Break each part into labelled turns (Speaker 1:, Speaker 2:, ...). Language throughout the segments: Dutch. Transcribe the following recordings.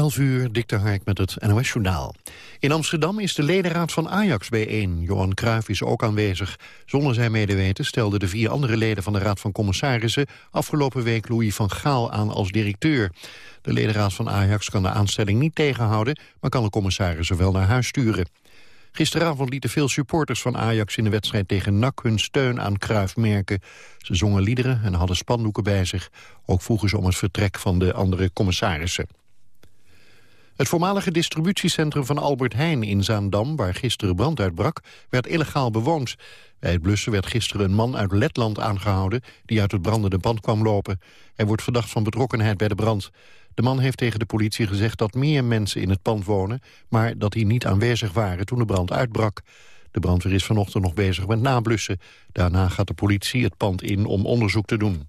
Speaker 1: 11 uur, Dikte Hark met het NOS-journaal. In Amsterdam is de ledenraad van Ajax bijeen. Johan Cruijff is ook aanwezig. Zonder zijn medeweten stelden de vier andere leden van de Raad van Commissarissen... afgelopen week Louis van Gaal aan als directeur. De ledenraad van Ajax kan de aanstelling niet tegenhouden... maar kan de commissarissen wel naar huis sturen. Gisteravond lieten veel supporters van Ajax in de wedstrijd tegen NAC hun steun aan Cruijff merken. Ze zongen liederen en hadden spandoeken bij zich. Ook vroegen ze om het vertrek van de andere commissarissen. Het voormalige distributiecentrum van Albert Heijn in Zaandam... waar gisteren brand uitbrak, werd illegaal bewoond. Bij het blussen werd gisteren een man uit Letland aangehouden... die uit het brandende pand kwam lopen. Hij wordt verdacht van betrokkenheid bij de brand. De man heeft tegen de politie gezegd dat meer mensen in het pand wonen... maar dat die niet aanwezig waren toen de brand uitbrak. De brandweer is vanochtend nog bezig met nablussen. Daarna gaat de politie het pand in om onderzoek te doen.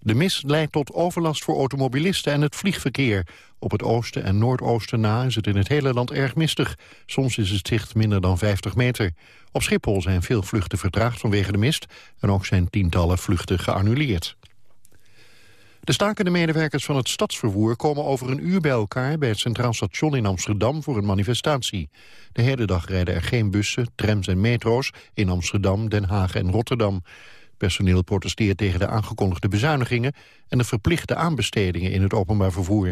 Speaker 1: De mist leidt tot overlast voor automobilisten en het vliegverkeer. Op het oosten en noordoosten na is het in het hele land erg mistig. Soms is het zicht minder dan 50 meter. Op Schiphol zijn veel vluchten vertraagd vanwege de mist... en ook zijn tientallen vluchten geannuleerd. De stakende medewerkers van het stadsvervoer komen over een uur bij elkaar... bij het Centraal Station in Amsterdam voor een manifestatie. De hele dag rijden er geen bussen, trams en metro's in Amsterdam, Den Haag en Rotterdam. Personeel protesteert tegen de aangekondigde bezuinigingen... en de verplichte aanbestedingen in het openbaar vervoer.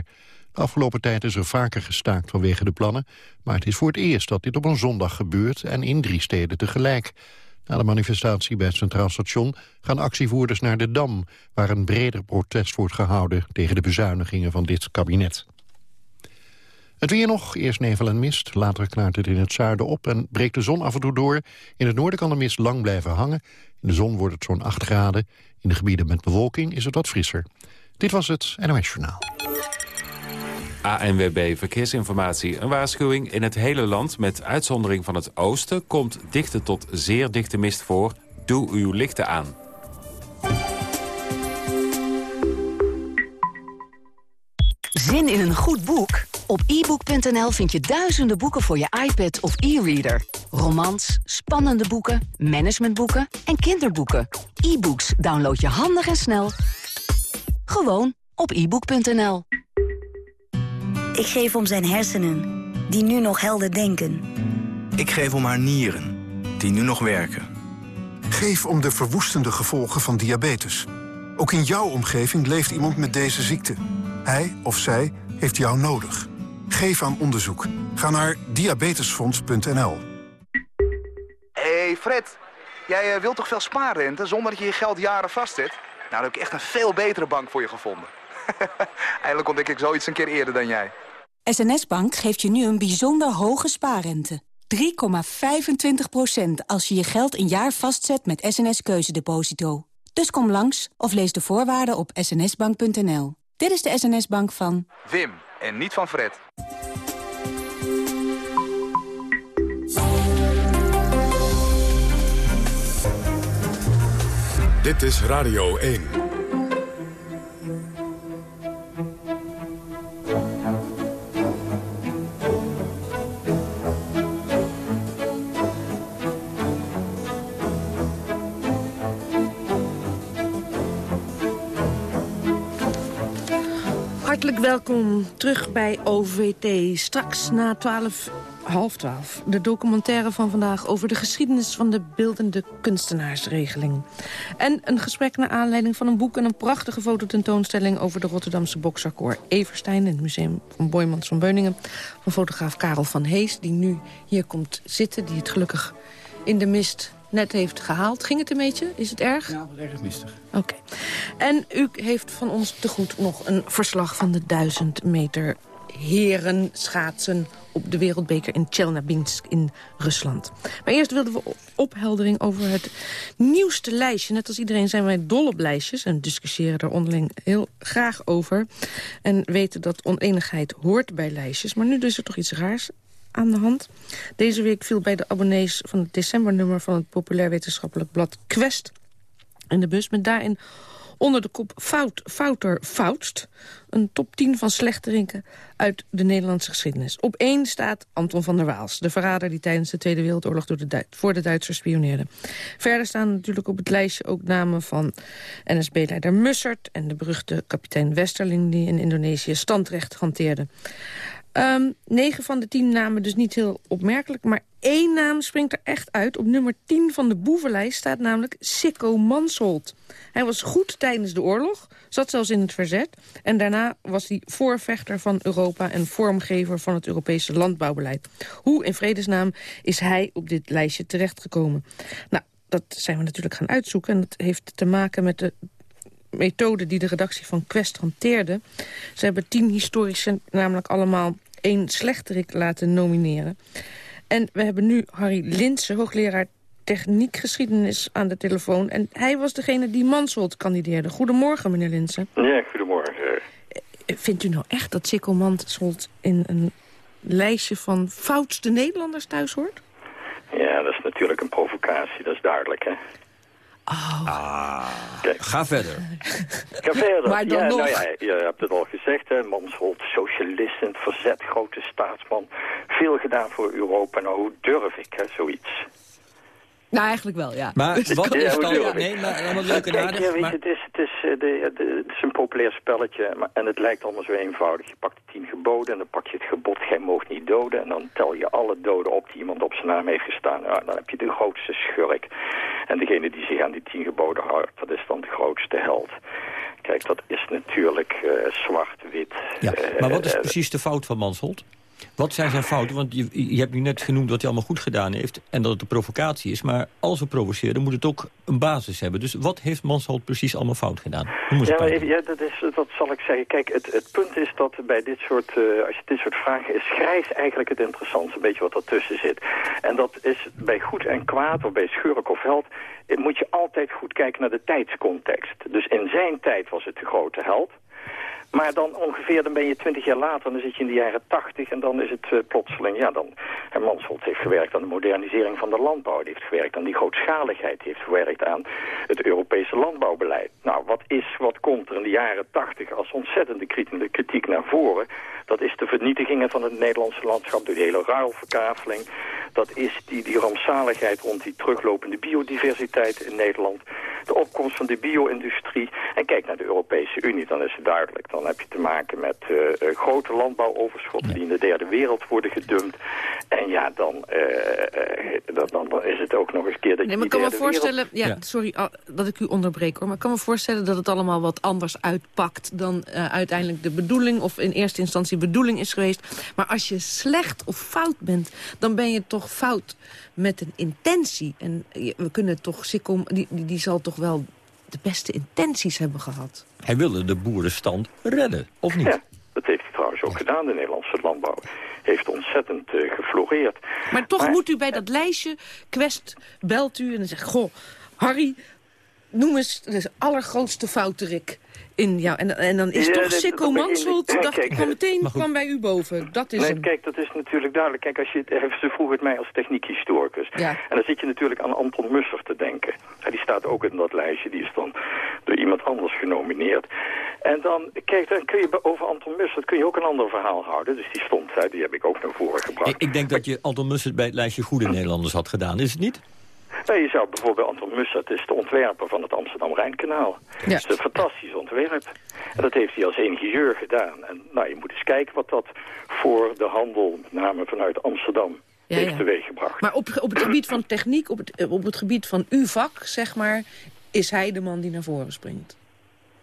Speaker 1: De afgelopen tijd is er vaker gestaakt vanwege de plannen... maar het is voor het eerst dat dit op een zondag gebeurt... en in drie steden tegelijk. Na de manifestatie bij het Centraal Station gaan actievoerders naar de Dam... waar een breder protest wordt gehouden tegen de bezuinigingen van dit kabinet. Het weer nog, eerst nevel en mist. Later klaart het in het zuiden op en breekt de zon af en toe door. In het noorden kan de mist lang blijven hangen. In de zon wordt het zo'n 8 graden. In de gebieden met bewolking is het wat frisser. Dit was het NOS Journaal.
Speaker 2: ANWB Verkeersinformatie. Een waarschuwing in het hele land met uitzondering van het oosten... komt dichte tot zeer dichte mist voor. Doe uw lichten aan.
Speaker 3: Zin in een goed boek? Op ebook.nl vind je duizenden boeken voor je iPad of e-reader. Romans, spannende boeken, managementboeken en kinderboeken. E-books download je handig en snel. Gewoon op ebook.nl.
Speaker 4: Ik geef om zijn hersenen, die nu nog helder denken.
Speaker 5: Ik geef om haar nieren, die nu nog werken.
Speaker 6: Geef om de verwoestende gevolgen van diabetes. Ook in jouw omgeving leeft iemand met deze ziekte. Hij of zij heeft jou nodig. Geef aan onderzoek. Ga naar diabetesfonds.nl.
Speaker 7: Hey Fred, jij eh, wilt toch veel spaarrente zonder dat je je geld jaren vastzet? Nou, dan heb ik echt een veel betere bank voor je gevonden. Eindelijk ontdek ik zoiets een keer eerder dan jij.
Speaker 8: SNS Bank geeft je nu een bijzonder hoge spaarrente. 3,25% als je je geld een jaar vastzet met SNS Keuzedeposito. Dus kom langs of lees de voorwaarden op snsbank.nl. Dit is de SNS-bank van...
Speaker 7: Wim, en niet van Fred.
Speaker 9: Dit is Radio 1.
Speaker 10: Hartelijk welkom terug bij OVT. Straks na 12, half 12, de documentaire van vandaag... over de geschiedenis van de beeldende kunstenaarsregeling. En een gesprek naar aanleiding van een boek... en een prachtige fototentoonstelling over de Rotterdamse boksakkoord Everstein... in het museum van Boymans van Beuningen... van fotograaf Karel van Hees, die nu hier komt zitten... die het gelukkig in de mist net heeft gehaald. Ging het een beetje? Is het erg?
Speaker 11: Ja, wat erg mistig.
Speaker 10: Oké. En u heeft van ons te goed nog een verslag van de 1000 meter heren schaatsen op de wereldbeker in Chelnabinsk in Rusland. Maar eerst wilden we opheldering over het nieuwste lijstje. Net als iedereen zijn wij dol op lijstjes en discussiëren er onderling heel graag over. En weten dat oneenigheid hoort bij lijstjes. Maar nu is er toch iets raars aan de hand. Deze week viel bij de abonnees van het decembernummer van het populair wetenschappelijk blad Quest in de bus met daarin Onder de kop Fout, Fouter, Foutst. Een top 10 van slechteriken uit de Nederlandse geschiedenis. Op één staat Anton van der Waals. De verrader die tijdens de Tweede Wereldoorlog door de voor de Duitsers spioneerde. Verder staan natuurlijk op het lijstje ook namen van NSB-leider Mussert... en de beruchte kapitein Westerling die in Indonesië standrecht hanteerde. Um, negen van de tien namen dus niet heel opmerkelijk. Maar één naam springt er echt uit. Op nummer 10 van de boevenlijst staat namelijk Sikko Mansholt. Hij was goed tijdens de oorlog, zat zelfs in het verzet. En daarna was hij voorvechter van Europa en vormgever van het Europese landbouwbeleid. Hoe in vredesnaam is hij op dit lijstje terechtgekomen? Nou, dat zijn we natuurlijk gaan uitzoeken. En dat heeft te maken met de methode die de redactie van Quest hanteerde. Ze hebben tien historici namelijk allemaal één slechterik laten nomineren. En we hebben nu Harry Linse, hoogleraar techniekgeschiedenis aan de telefoon. En hij was degene die Mansholt kandideerde. Goedemorgen, meneer Linse.
Speaker 11: Ja, goedemorgen.
Speaker 10: Vindt u nou echt dat Sikko Mansholt in een lijstje van foutste Nederlanders thuis hoort?
Speaker 11: Ja, dat is natuurlijk een provocatie, dat is duidelijk, hè.
Speaker 10: Oh.
Speaker 12: Ah, ga verder.
Speaker 11: Ga verder.
Speaker 10: Maar dan
Speaker 11: ja,
Speaker 10: nog...
Speaker 11: Nou ja, je hebt het al gezegd, hè. Mansholt, socialist in het verzet, grote staatsman. Veel gedaan voor Europa. Nou, hoe durf ik, hè, zoiets?
Speaker 10: Nou, eigenlijk wel, ja.
Speaker 12: Maar
Speaker 10: Dus
Speaker 12: wat is
Speaker 11: Ja,
Speaker 12: dan... Nee, maar allemaal leuk en
Speaker 11: Kijk, ja,
Speaker 12: aardig,
Speaker 11: weet je,
Speaker 12: maar...
Speaker 11: het, is, het, is, eh, de, de- het is een populair spelletje maar, en het lijkt allemaal zo eenvoudig. Je pakt de tien geboden en dan pak je het gebod, gij moogt niet doden. En dan tel je alle doden op die iemand op zijn naam heeft gestaan. Nou, dan heb je de grootste schurk. En degene die zich aan die tien geboden houdt, dat is dan de grootste held. Kijk, dat is natuurlijk eh, zwart-wit.
Speaker 12: Ja,
Speaker 11: Eh,
Speaker 12: maar wat is
Speaker 11: eh,
Speaker 12: precies de fout van Mansholt? Wat zijn zijn fouten? Want je, je hebt nu net genoemd wat hij allemaal goed gedaan heeft... en dat het een provocatie is. Maar als we provoceren, moet het ook een basis hebben. Dus wat heeft Mansholt precies allemaal fout gedaan?
Speaker 11: Ja, ja dat, is, dat zal ik zeggen. Kijk, het, het punt is dat bij dit soort, eh, als je dit soort vragen is, grijs eigenlijk het interessantste, een beetje wat ertussen zit. En dat is bij goed en kwaad, of bij schurk of held, eh, moet je altijd goed kijken naar de tijdscontext. Dus in zijn tijd was het de grote held. Maar dan ongeveer, dan ben je twintig jaar later, dan zit je in de jaren tachtig en dan is het eh, plotseling, ja dan, en Mansholt heeft gewerkt aan de modernisering van de landbouw, die heeft gewerkt aan die grootschaligheid, die heeft gewerkt aan het Europese landbouwbeleid. Nou, wat is, wat komt er in de jaren tachtig als ontzettende kritiek, naar voren? Dat is de vernietigingen van het Nederlandse landschap door de hele ruilverkaveling. Dat is die, die rampzaligheid rond die teruglopende biodiversiteit in Nederland. De opkomst van de bio-industrie. En kijk naar de Europese Unie, dan is het duidelijk. Dan heb je te maken met eh, eh, grote landbouwoverschotten die in de derde wereld worden gedumpt. En ja, dan, eh, dan, is het ook nog eens een keer dat
Speaker 10: Nee,
Speaker 11: je
Speaker 10: maar ik
Speaker 11: die
Speaker 10: kan me
Speaker 11: wereld-
Speaker 10: voorstellen, ja, sorry dat ik u onderbreek hoor, maar ik kan me voorstellen dat het allemaal wat anders uitpakt dan eh, uiteindelijk de bedoeling of in eerste instantie bedoeling is geweest. Maar als je slecht of fout bent, dan ben je toch fout met een intentie. En je- we kunnen toch, Sikkom, die, die, die zal toch wel de beste intenties hebben gehad.
Speaker 12: Hij wilde de boerenstand redden, of niet?
Speaker 11: Ja, dat heeft hij trouwens ook gedaan. De Nederlandse landbouw heeft ontzettend eh, gefloreerd.
Speaker 10: Maar toch
Speaker 11: Maar-
Speaker 10: moet u bij dat lijstje, Quest belt u en dan zegt... Goh, Harry, noem eens de allergrootste fouterik in jou. En, en dan is
Speaker 11: Ja,
Speaker 10: toch Sikko Mansholt,
Speaker 11: Ja,
Speaker 10: dacht
Speaker 11: kijk,
Speaker 10: ik, kwam meteen kwam bij u boven. Dat is
Speaker 11: Nee,
Speaker 10: hem.
Speaker 11: kijk, dat is natuurlijk duidelijk. Kijk, als je, het- ze vroeg het mij als techniekhistoricus.
Speaker 10: Ja.
Speaker 11: En dan zit je natuurlijk aan Anton Musser te denken. Die staat ook in dat lijstje. Die is dan door iemand anders genomineerd. En dan, kijk, dan kun je over Anton Musser kun je ook een ander verhaal houden. Dus die stond, die heb ik ook naar voren gebracht.
Speaker 12: Ik, ik denk dat je Anton Mussert bij het lijstje goede Nederlanders had gedaan, is het niet?
Speaker 11: Nee, je zou bijvoorbeeld Anton Mussert is de ontwerper van het Amsterdam-Rijnkanaal.
Speaker 10: Ja.
Speaker 11: Dat is een fantastisch ontwerp. En dat heeft hij als ingenieur gedaan. En nou, je moet eens kijken wat dat voor de handel, met name vanuit Amsterdam,
Speaker 10: Ja,
Speaker 11: heeft
Speaker 10: ja.
Speaker 11: teweeggebracht.
Speaker 10: Maar op, op het gebied van techniek, op het, op het gebied van uw vak, zeg maar... is hij de man die naar voren springt.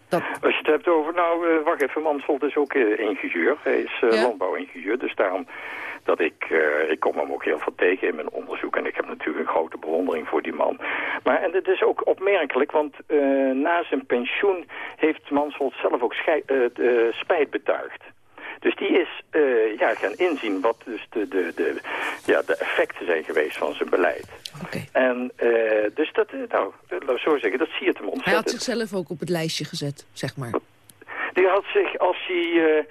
Speaker 10: Dat,
Speaker 11: Als je het hebt over, nou, eh, wacht even, Mansholt is ook eh, ingenieur. Hij is eh,
Speaker 10: Ja.
Speaker 11: landbouwingenieur, dus daarom dat ik, eh, ik kom hem ook heel veel tegen in mijn onderzoek. En ik heb natuurlijk een grote bewondering voor die man. Maar, en het is ook opmerkelijk, want eh, na zijn pensioen heeft Mansholt zelf ook eh, spijt betuigd. Dus die is ja, gaan inzien wat dus de, de, de, ja, de effecten zijn geweest van zijn beleid.
Speaker 10: Oké.
Speaker 11: En dus dat, nou, laat zo zeggen, dat zie je hem
Speaker 10: Hij
Speaker 11: ontzettend.
Speaker 10: had zichzelf ook op het lijstje gezet, zeg maar.
Speaker 11: Die had zich als hij...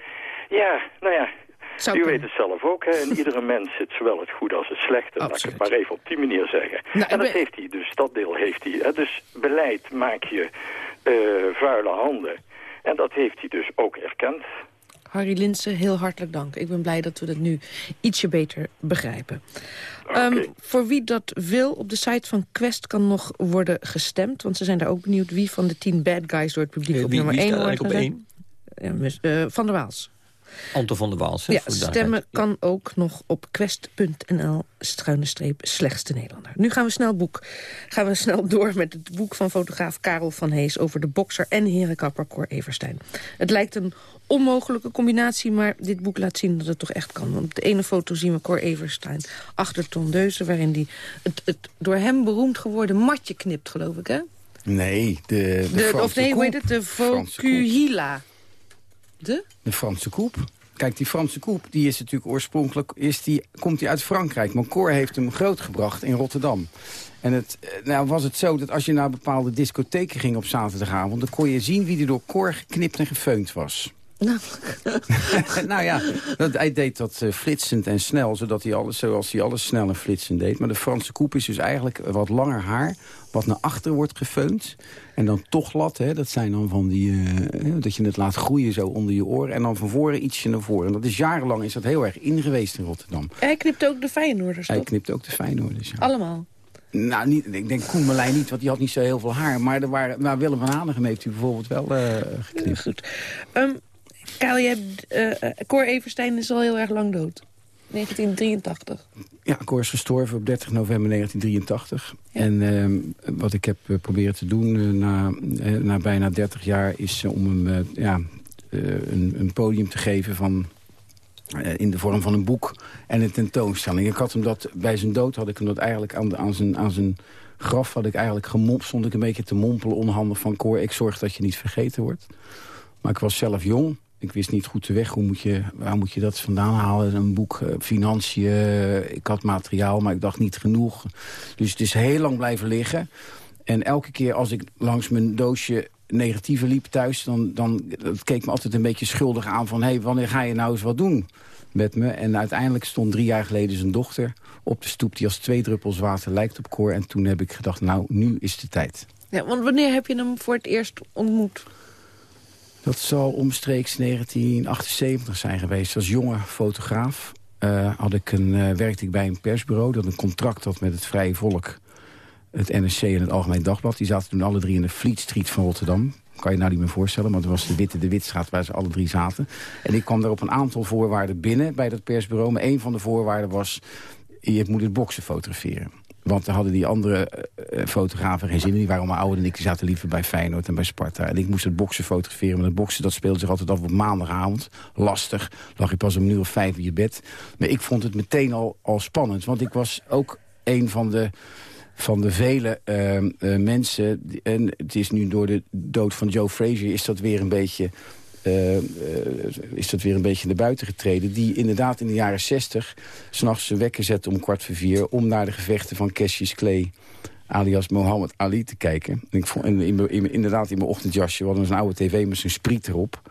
Speaker 11: ja, nou ja...
Speaker 10: Zou
Speaker 11: u
Speaker 10: kunnen.
Speaker 11: weet het zelf ook, hè. In iedere mens zit zowel het goede als het slechte. Laat ik het maar even op die manier zeggen.
Speaker 10: Nou,
Speaker 11: en dat
Speaker 10: ben-
Speaker 11: heeft hij, dus dat deel heeft hij. Hè. Dus beleid maak je vuile handen. En dat heeft hij dus ook erkend.
Speaker 10: Harry Linsen, heel hartelijk dank. Ik ben blij dat we dat nu ietsje beter begrijpen. Ehm, voor wie dat wil, op de site van Quest kan nog worden gestemd. Want ze zijn daar ook benieuwd wie van de tien bad guys door het publiek
Speaker 12: Wie-
Speaker 10: op
Speaker 12: wie-
Speaker 10: nummer
Speaker 12: wie
Speaker 10: 1
Speaker 12: staat
Speaker 10: wordt
Speaker 12: eigenlijk op
Speaker 10: mis- eh, van der Waals.
Speaker 12: Anton van der Waals.
Speaker 10: Ja, stemmen kan ook nog op quest.nl schuine streep slechtste Nederlander. Nu gaan we, snel boek, gaan we snel door met het boek van fotograaf Karel van Hees... over de bokser en herenkapper Cor Everstein. Het lijkt een onmogelijke combinatie, maar dit boek laat zien dat het toch echt kan. Want op de ene foto zien we Cor Everstein achter tondeuzen... waarin hij het, het door hem beroemd geworden matje knipt, geloof ik, hè?
Speaker 13: Nee, de, de,
Speaker 10: De, of nee, hoe heet het? De. Vocuhila. De?
Speaker 13: De Franse koep. Kijk, die Franse koep, die is natuurlijk oorspronkelijk, is die, komt die uit Frankrijk. Maar Cor heeft hem grootgebracht in Rotterdam. En het, eh, nou was het zo dat als je naar bepaalde discotheken ging op zaterdagavond... dan kon je zien wie er door Cor geknipt en gefeund was.
Speaker 10: Nou.
Speaker 13: nou ja, dat, hij deed dat eh, flitsend en snel, zodat hij alles, zoals hij alles snel en flitsend deed. Maar de Franse koep is dus eigenlijk wat langer haar, wat naar achter wordt gefeund. En dan toch glad, hè, dat zijn dan van die, eh, dat je het laat groeien zo onder je oren. En dan van voren ietsje naar voren. En dat is jarenlang is dat heel erg ingeweest in Rotterdam.
Speaker 10: Hij knipt ook de Feyenoorders,
Speaker 13: Hij
Speaker 10: toch?
Speaker 13: knipt ook de Feyenoorders, ja.
Speaker 10: Allemaal.
Speaker 13: Nou, niet, ik denk Koen Merlijn niet, want die had niet zo heel veel haar. Maar er waren, nou, Willem van Hanegem heeft u bijvoorbeeld wel eh geknipt.
Speaker 10: Goed. Ehm Karel, hebt, eh, Cor Everstein is al heel erg lang dood. 1983.
Speaker 13: Ja, Cor is gestorven op 30 november 1983. En ehm, wat ik heb eh, proberen te doen eh, na, eh, na bijna 30 jaar... is eh, om hem eh, ja, eh, een, een podium te geven van, eh, in de vorm van een boek en een tentoonstelling. Ik had hem dat, bij zijn dood had ik hem dat eigenlijk aan, de, aan, zijn, aan zijn graf... had ik eigenlijk gemop, stond ik een beetje te mompelen onhandig van... Cor, ik zorg dat je niet vergeten wordt. Maar ik was zelf jong. Ik wist niet goed de weg. Hoe moet je, waar moet je dat vandaan halen? Een boek, eh, financiën. eh, Ik had materiaal, maar ik dacht niet genoeg. Dus het is heel lang blijven liggen. En elke keer als ik langs mijn doosje negatieve liep thuis... dan, dan dat keek me altijd een beetje schuldig aan van... hé, hey, wanneer ga je nou eens wat doen met me? En uiteindelijk stond drie jaar geleden zijn dochter op de stoep... die als twee druppels water lijkt op koor. En toen heb ik gedacht, nou, nu is de tijd.
Speaker 10: Ja, want wanneer heb je hem voor het eerst ontmoet?
Speaker 13: Dat zal omstreeks 1978 zijn geweest. Als jonge fotograaf eh, had ik een, eh, werkte ik bij een persbureau... dat een contract had met het Vrije Volk, het NSC en het Algemeen Dagblad. Die zaten toen alle drie in de Fleet Street van Rotterdam. Kan je nou niet meer voorstellen, maar dat was de Witte de Witstraat... waar ze alle drie zaten. En ik kwam daar op een aantal voorwaarden binnen bij dat persbureau. Maar een van de voorwaarden was, je moet het boksen fotograferen. Want dan hadden die andere eh, eh, fotografen geen zin in. Die waren allemaal ouder dan ik. Die zaten liever bij Feyenoord en bij Sparta. En ik moest het boksen fotograferen. Maar het boksen dat speelde zich altijd af op maandagavond. Lastig. Lag je pas om een uur of vijf in je bed. Maar ik vond het meteen al, al spannend. Want ik was ook een van de van de vele eh, eh, mensen... en het is nu door de dood van Joe Frazier... is dat weer een beetje... eh, eh, is dat weer een beetje naar buiten getreden... die inderdaad in de jaren zestig... s'nachts zijn wekker zette om kwart voor vier... om naar de gevechten van Cassius Clay alias Mohammed Ali te kijken. En ik in, in, inderdaad in mijn ochtendjasje, we hadden zo'n oude tv met zijn spriet erop.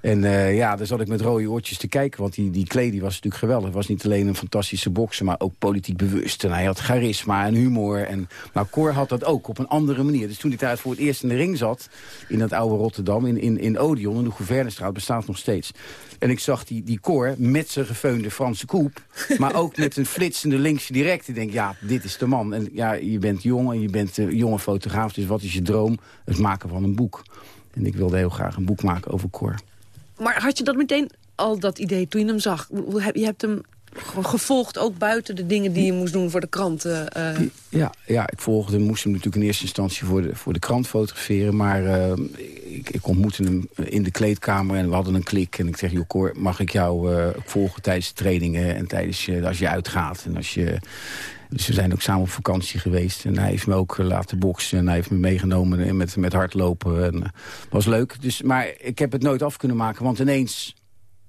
Speaker 13: En eh, ja, daar zat ik met rode oortjes te kijken. Want die, die die was natuurlijk geweldig. Was niet alleen een fantastische bokser, maar ook politiek bewust. En hij had charisma en humor. En, nou, Cor had dat ook op een andere manier. Dus toen ik daar voor het eerst in de ring zat... in dat oude Rotterdam, in, in, in Odeon, in de Gouvernestraat, bestaat nog steeds. En ik zag die, die Cor met zijn gefeunde Franse koep... maar ook met een flitsende linkse direct. Ik denk, ja, dit is de man. En ja, je bent jong en je bent een jonge fotograaf. Dus wat is je droom? Het maken van een boek. En ik wilde heel graag een boek maken over Cor.
Speaker 10: Maar had je dat meteen al dat idee toen je hem zag? Je hebt hem gevolgd, ook buiten de dingen die je moest doen voor de kranten. eh.
Speaker 13: Ja, ja, ik volgde, moest hem natuurlijk in eerste instantie voor de, voor de krant fotograferen. Maar eh, ik, ik ontmoette hem in de kleedkamer en we hadden een klik. En ik zeg, joh Cor, mag ik jou eh, volgen tijdens de trainingen en tijdens als je uitgaat. En als je, dus we zijn ook samen op vakantie geweest. En hij heeft me ook eh, laten boksen en hij heeft me meegenomen en met, met hardlopen. En, eh, was leuk. Dus, maar ik heb het nooit af kunnen maken, want ineens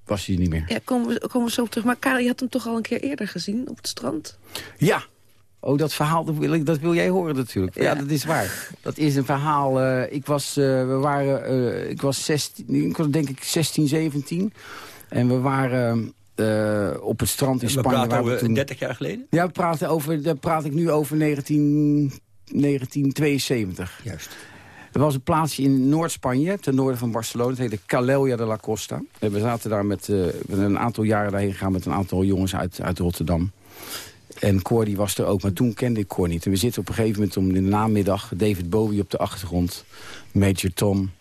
Speaker 13: was hij er niet meer.
Speaker 10: Ja, komen we, komen we zo op terug. Maar Karel, je had hem toch al een keer eerder gezien op het strand?
Speaker 13: Ja. Oh, dat verhaal dat wil, ik, dat wil jij horen natuurlijk. Ja, dat is waar. Dat is een verhaal. eh, ik was, we waren, ik was 16, ik was denk ik 16, 17. En we waren eh, op het strand in
Speaker 12: We
Speaker 13: Spanje.
Speaker 12: praten
Speaker 13: we
Speaker 12: over
Speaker 13: toen-
Speaker 12: 30 jaar geleden?
Speaker 13: Ja, we praten over, daar praat ik nu over 19, 1972.
Speaker 12: Juist.
Speaker 13: Er was een plaatsje in Noord-Spanje, ten noorden van Barcelona. Het heette Calella de la Costa. En we zaten daar met, uh, een aantal jaren daarheen gegaan... met een aantal jongens uit, uit Rotterdam. En Cor was er ook, maar toen kende ik Cor niet. En we zitten op een gegeven moment om in de namiddag... David Bowie op de achtergrond, Major Tom...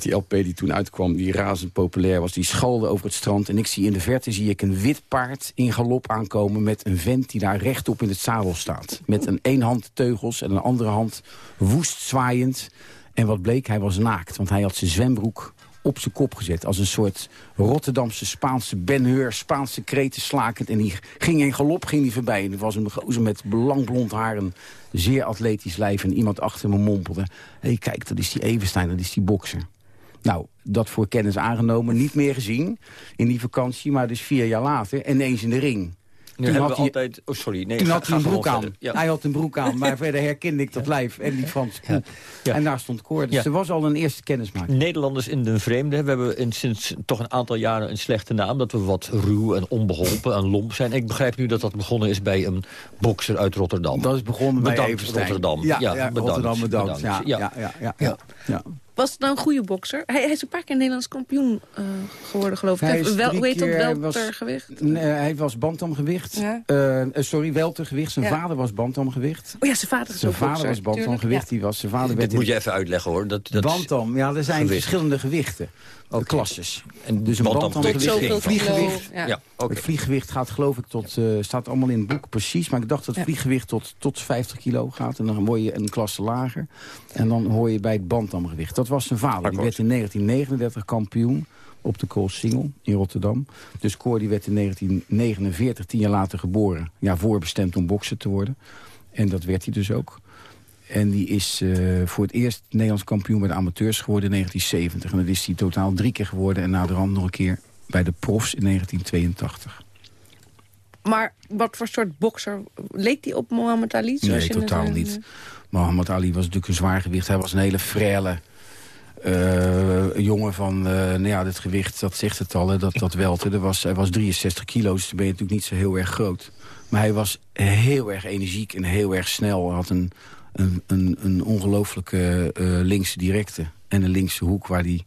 Speaker 13: Die LP die toen uitkwam, die razend populair was, die schalde over het strand. En ik zie in de verte zie ik een wit paard in galop aankomen... met een vent die daar rechtop in het zadel staat. Met een één hand teugels en een andere hand woest zwaaiend. En wat bleek, hij was naakt, want hij had zijn zwembroek op zijn kop gezet. Als een soort Rotterdamse Spaanse benheur, Spaanse kreten slakend. En die ging in galop ging die voorbij. En er was een gozer met lang blond haar, een zeer atletisch lijf. En iemand achter me mompelde. Hé, hey, kijk, dat is die Evenstein, dat is die bokser. Nou, dat voor kennis aangenomen, niet meer gezien in die vakantie... maar dus vier jaar later, ineens in de ring.
Speaker 12: Nu toen had hij, altijd... Oh, sorry. Nee,
Speaker 13: toen had hij een broek aan. Hij had een broek aan, maar verder herkende ik dat lijf en die Franse ja. En daar stond koor. Dus er was al een eerste kennismaking.
Speaker 12: Nederlanders in de vreemde. We hebben in, sinds toch een aantal jaren een slechte naam. Dat we wat ruw en onbeholpen en lomp zijn. Ik begrijp nu dat dat begonnen is bij een bokser uit Rotterdam.
Speaker 13: Dat is begonnen bij
Speaker 12: bedankt, Rotterdam.
Speaker 13: Ja, bedankt, Rotterdam bedankt.
Speaker 12: bedankt.
Speaker 13: Ja, ja, ja, ja.
Speaker 10: Was het nou een goede bokser? Hij, hij is een paar keer Nederlands kampioen uh, geworden, geloof ik.
Speaker 13: Hij
Speaker 10: wel, hoe heet dat? Weltergewicht?
Speaker 13: Nee, hij was bantamgewicht. Ja. Uh, sorry, weltergewicht. Zijn ja. vader was bantamgewicht.
Speaker 10: Oh ja, zijn vader is
Speaker 13: Zijn vader was bantamgewicht. Die was, zijn vader werd
Speaker 12: Dit moet je even uitleggen, hoor. Dat, dat
Speaker 13: bantam, ja, er zijn gewicht. verschillende gewichten. Okay. klasses. En dus een
Speaker 10: bantamgewicht.
Speaker 13: Vlieggewicht. Ja. ja okay. Het vlieggewicht gaat geloof ik tot, uh, staat allemaal in het boek precies. Maar ik dacht dat het vlieggewicht tot, tot 50 kilo gaat. En dan word je een klasse lager. En dan hoor je bij het bantamgewicht. Dat was zijn vader. Die werd in 1939 kampioen op de Koolsingel in Rotterdam. Dus Cor die werd in 1949, tien jaar later geboren. Ja, voorbestemd om bokser te worden. En dat werd hij dus ook. En die is uh, voor het eerst Nederlands kampioen bij de amateurs geworden in 1970. En dat is hij totaal drie keer geworden. En na de rand nog een keer bij de profs in 1982.
Speaker 10: Maar wat voor soort bokser leek hij op Muhammad Ali?
Speaker 13: Nee, totaal niet. Muhammad Ali was natuurlijk een zwaargewicht. Hij was een hele frele uh, jongen van uh, nou ja, het gewicht, dat zegt het al, hè, dat, dat welte. Was, hij was 63 kilo, dus dan ben je natuurlijk niet zo heel erg groot. Maar hij was heel erg energiek en heel erg snel. Hij had een, een, een, een ongelooflijke uh, linkse directe en een linkse hoek... waar hij